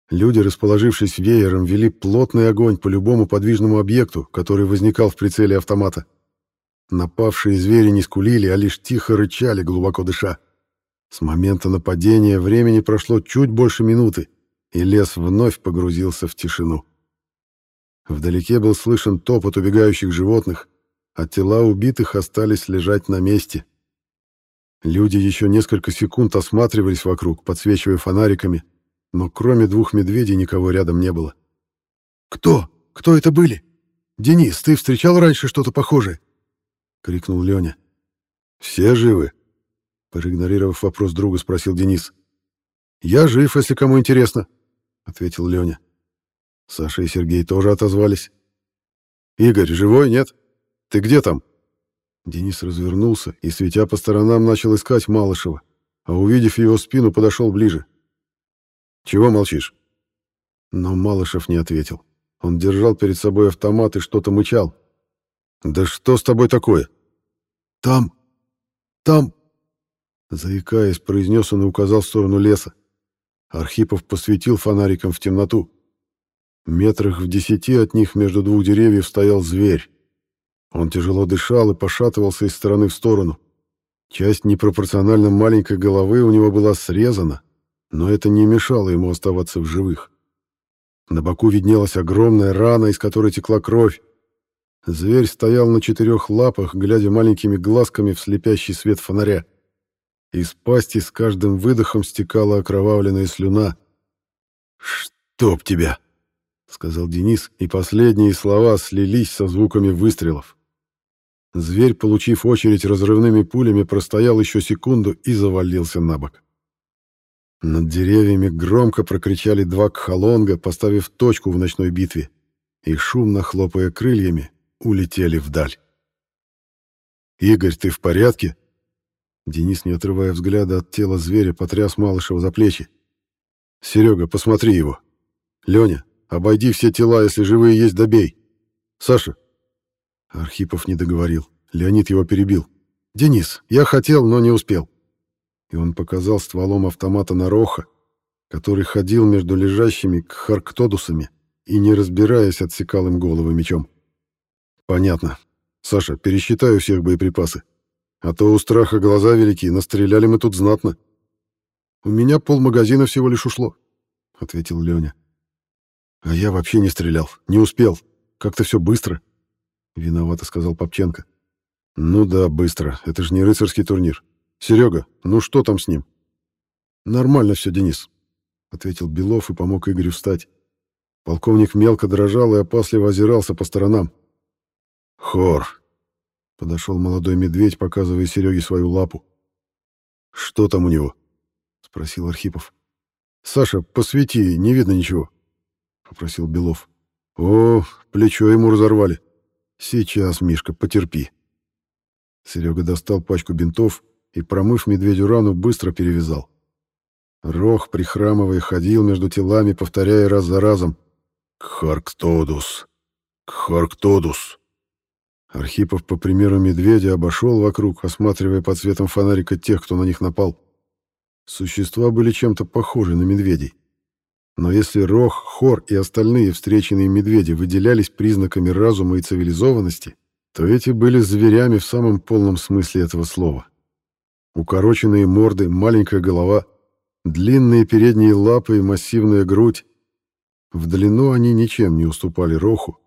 [SPEAKER 1] Люди, расположившись веером, вели плотный огонь по любому подвижному объекту, который возникал в прицеле автомата. Напавшие звери не скулили, а лишь тихо рычали, глубоко дыша. С момента нападения времени прошло чуть больше минуты, и лес вновь погрузился в тишину. Вдалеке был слышен топот убегающих животных, а тела убитых остались лежать на месте. Люди еще несколько секунд осматривались вокруг, подсвечивая фонариками, но кроме двух медведей никого рядом не было. «Кто? Кто это были? Денис, ты встречал раньше что-то похожее?» — крикнул Леня.
[SPEAKER 2] «Все живы?»
[SPEAKER 1] — проигнорировав вопрос друга, спросил Денис. «Я жив, если кому интересно», — ответил Леня. Саша и Сергей тоже отозвались. «Игорь, живой, нет? Ты где там?» Денис развернулся и, светя по сторонам, начал искать Малышева, а, увидев его спину, подошел ближе. Чего молчишь?» Но Малышев не ответил. Он держал перед собой автомат и что-то мычал. «Да что с тобой такое?» «Там! Там!» Заикаясь, произнес он и указал в сторону леса. Архипов посветил фонариком в темноту. Метрах в десяти от них между двух деревьев стоял зверь. Он тяжело дышал и пошатывался из стороны в сторону. Часть непропорционально маленькой головы у него была срезана, но это не мешало ему оставаться в живых. На боку виднелась огромная рана, из которой текла кровь. Зверь стоял на четырех лапах, глядя маленькими глазками в слепящий свет фонаря. Из пасти с каждым выдохом стекала окровавленная слюна. «Чтоб тебя!» — сказал Денис, и последние слова слились со звуками выстрелов. Зверь, получив очередь разрывными пулями, простоял еще секунду и завалился на бок. Над деревьями громко прокричали два кхалонга, поставив точку в ночной битве, и, шумно хлопая крыльями, улетели вдаль. «Игорь, ты в порядке?» Денис, не отрывая взгляда от тела зверя, потряс Малышева за плечи. «Серега, посмотри его. Леня, обойди все тела, если живые есть, добей. Саша!» Архипов не договорил. Леонид его перебил. «Денис, я хотел, но не успел и он показал стволом автомата на Роха, который ходил между лежащими к харктодусами и, не разбираясь, отсекал им головы мечом. «Понятно. Саша, пересчитаю всех боеприпасы. А то у страха глаза велики, настреляли мы тут знатно». «У меня полмагазина всего лишь ушло», — ответил Леня. «А я вообще не стрелял, не успел. Как-то все быстро», — виновато сказал Попченко. «Ну да, быстро. Это же не рыцарский турнир. Серега, ну что там с ним? Нормально все, Денис, ответил Белов и помог Игорю встать. Полковник мелко дрожал и опасливо озирался по сторонам. Хор, подошел молодой медведь, показывая Сереге свою лапу. Что там у него? спросил Архипов. Саша, посвети, не видно ничего, попросил Белов. О, плечо ему разорвали. Сейчас, Мишка, потерпи. Серега достал пачку бинтов и, промыв медведю рану, быстро перевязал. Рох, прихрамывая, ходил между телами, повторяя раз за разом «Кхарктодус! Кхарктодус!». Архипов, по примеру медведя, обошел вокруг, осматривая под светом фонарика тех, кто на них напал. Существа были чем-то похожи на медведей. Но если Рох, Хор и остальные встреченные медведи выделялись признаками разума и цивилизованности, то эти были зверями в самом полном смысле этого слова. Укороченные морды, маленькая голова, длинные передние лапы и массивная грудь. В длину они ничем не уступали роху,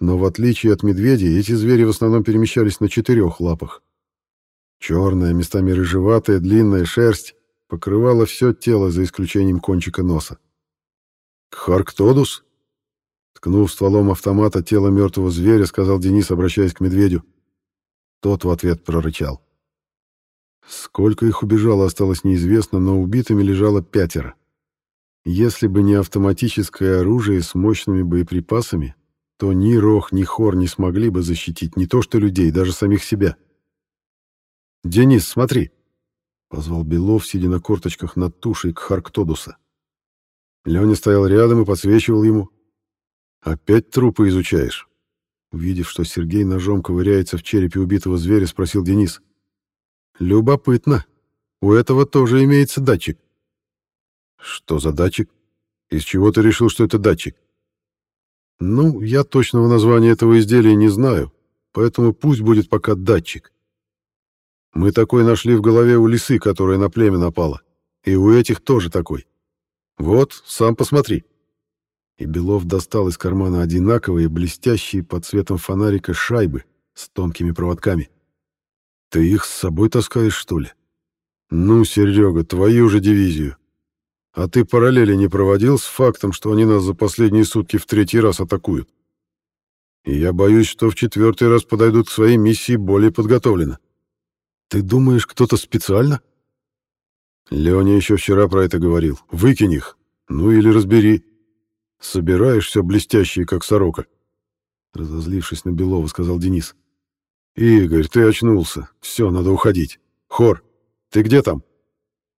[SPEAKER 1] но в отличие от медведей, эти звери в основном перемещались на четырех лапах. Черная, местами рыжеватая, длинная шерсть покрывала все тело за исключением кончика носа. «Харктодус?» Ткнув стволом автомата тело мертвого зверя, сказал Денис, обращаясь к медведю. Тот в ответ прорычал. Сколько их убежало, осталось неизвестно, но убитыми лежало пятеро. Если бы не автоматическое оружие с мощными боеприпасами, то ни Рох, ни Хор не смогли бы защитить не то что людей, даже самих себя. «Денис, смотри!» — позвал Белов, сидя на корточках над тушей Кхарктодуса. Леня стоял рядом и подсвечивал ему. «Опять трупы изучаешь?» Увидев, что Сергей ножом ковыряется в черепе убитого зверя, спросил Денис. Любопытно. У этого тоже имеется датчик. Что за датчик? Из чего ты решил, что это датчик? Ну, я точного названия этого изделия не знаю, поэтому пусть будет пока датчик. Мы такой нашли в голове у лисы, которая на племя напала. И у этих тоже такой. Вот, сам посмотри. И Белов достал из кармана одинаковые, блестящие под цветом фонарика шайбы с тонкими проводками. Ты их с собой таскаешь, что ли? Ну, Серега, твою же дивизию. А ты параллели не проводил с фактом, что они нас за последние сутки в третий раз атакуют? И я боюсь, что в четвертый раз подойдут к своей миссии более подготовленно. Ты думаешь, кто-то специально? Леня еще вчера про это говорил. Выкинь их. Ну или разбери. Собираешь все блестящее, как сорока. Разозлившись на Белова, сказал Денис. Игорь, ты очнулся. Все, надо уходить. Хор, ты где там?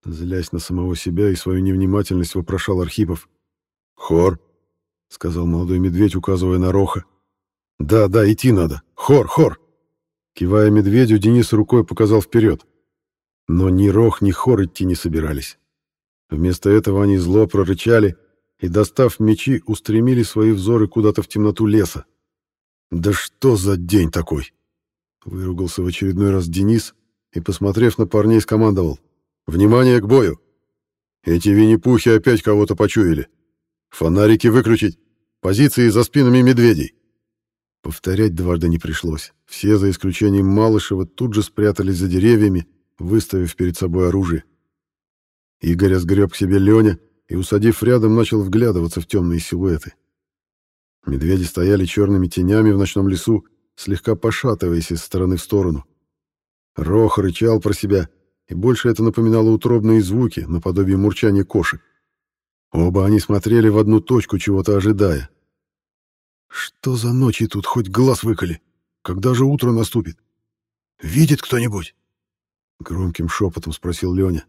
[SPEAKER 1] Злясь на самого себя и свою невнимательность, вопрошал Архипов. Хор, сказал молодой медведь, указывая на Роха. Да, да, идти надо. Хор, хор. Кивая медведю, Денис рукой показал вперед. Но ни Рох, ни Хор идти не собирались. Вместо этого они зло прорычали и, достав мечи, устремили свои взоры куда-то в темноту леса. «Да что за день такой?» Выругался в очередной раз Денис и, посмотрев на парней, скомандовал. «Внимание к бою! Эти винни-пухи опять кого-то почуяли. Фонарики выключить! Позиции за спинами медведей!» Повторять дважды не пришлось. Все, за исключением Малышева, тут же спрятались за деревьями, выставив перед собой оружие. Игоря сгреб к себе Леня и, усадив рядом, начал вглядываться в темные силуэты. Медведи стояли черными тенями в ночном лесу, слегка пошатываясь из стороны в сторону. Рох рычал про себя, и больше это напоминало утробные звуки, наподобие мурчания кошек. Оба они смотрели в одну точку, чего-то ожидая. «Что за ночи тут хоть глаз выколи? Когда же утро наступит? Видит кто-нибудь?» Громким шепотом спросил Леня.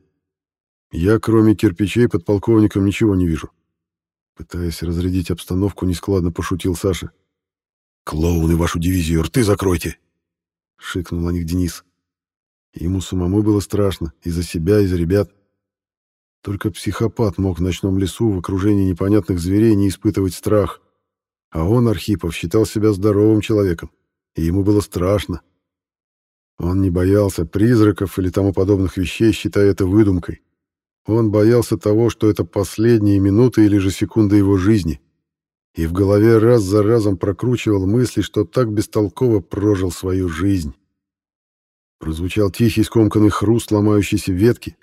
[SPEAKER 1] «Я, кроме кирпичей, под полковником ничего не вижу». Пытаясь разрядить обстановку, нескладно пошутил Саша. «Клоуны вашу дивизию, рты закройте!» Шикнул на них Денис. Ему самому было страшно, и за себя, и за ребят. Только психопат мог в ночном лесу в окружении непонятных зверей не испытывать страх. А он, Архипов, считал себя здоровым человеком, и ему было страшно. Он не боялся призраков или тому подобных вещей, считая это выдумкой. Он боялся того, что это последние минуты или же секунды его жизни. И в голове раз за разом прокручивал мысли, что так бестолково прожил свою жизнь. Прозвучал тихий скомканный хруст ломающейся ветки,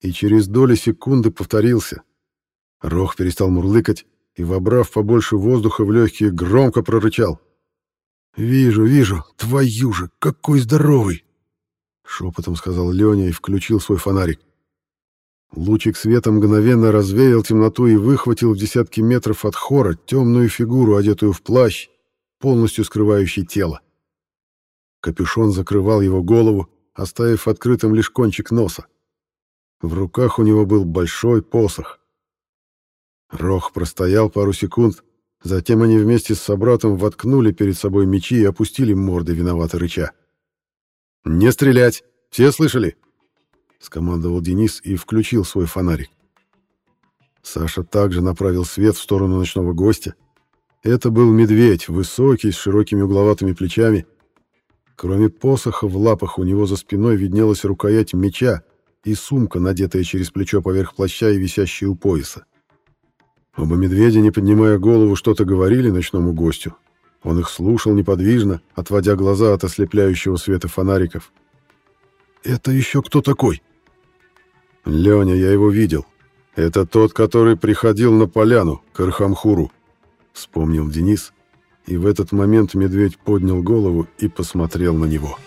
[SPEAKER 1] и через доли секунды повторился. Рох перестал мурлыкать и, вобрав побольше воздуха в легкие, громко прорычал. «Вижу, вижу. Твою же, какой здоровый!» Шепотом сказал Леня и включил свой фонарик. Лучик света мгновенно развеял темноту и выхватил в десятки метров от хора темную фигуру, одетую в плащ, полностью скрывающий тело. Капюшон закрывал его голову, оставив открытым лишь кончик носа. В руках у него был большой посох. Рох простоял пару секунд, Затем они вместе с собратом воткнули перед собой мечи и опустили морды виновато рыча. «Не стрелять! Все слышали?» — скомандовал Денис и включил свой фонарик. Саша также направил свет в сторону ночного гостя. Это был медведь, высокий, с широкими угловатыми плечами. Кроме посоха в лапах у него за спиной виднелась рукоять меча и сумка, надетая через плечо поверх плаща и висящая у пояса. Оба медведя, не поднимая голову, что-то говорили ночному гостю. Он их слушал неподвижно, отводя глаза от ослепляющего света фонариков. «Это еще кто такой?» «Леня, я его видел. Это тот, который приходил на поляну, к Архамхуру», — вспомнил Денис. И в этот момент медведь поднял голову и посмотрел на него.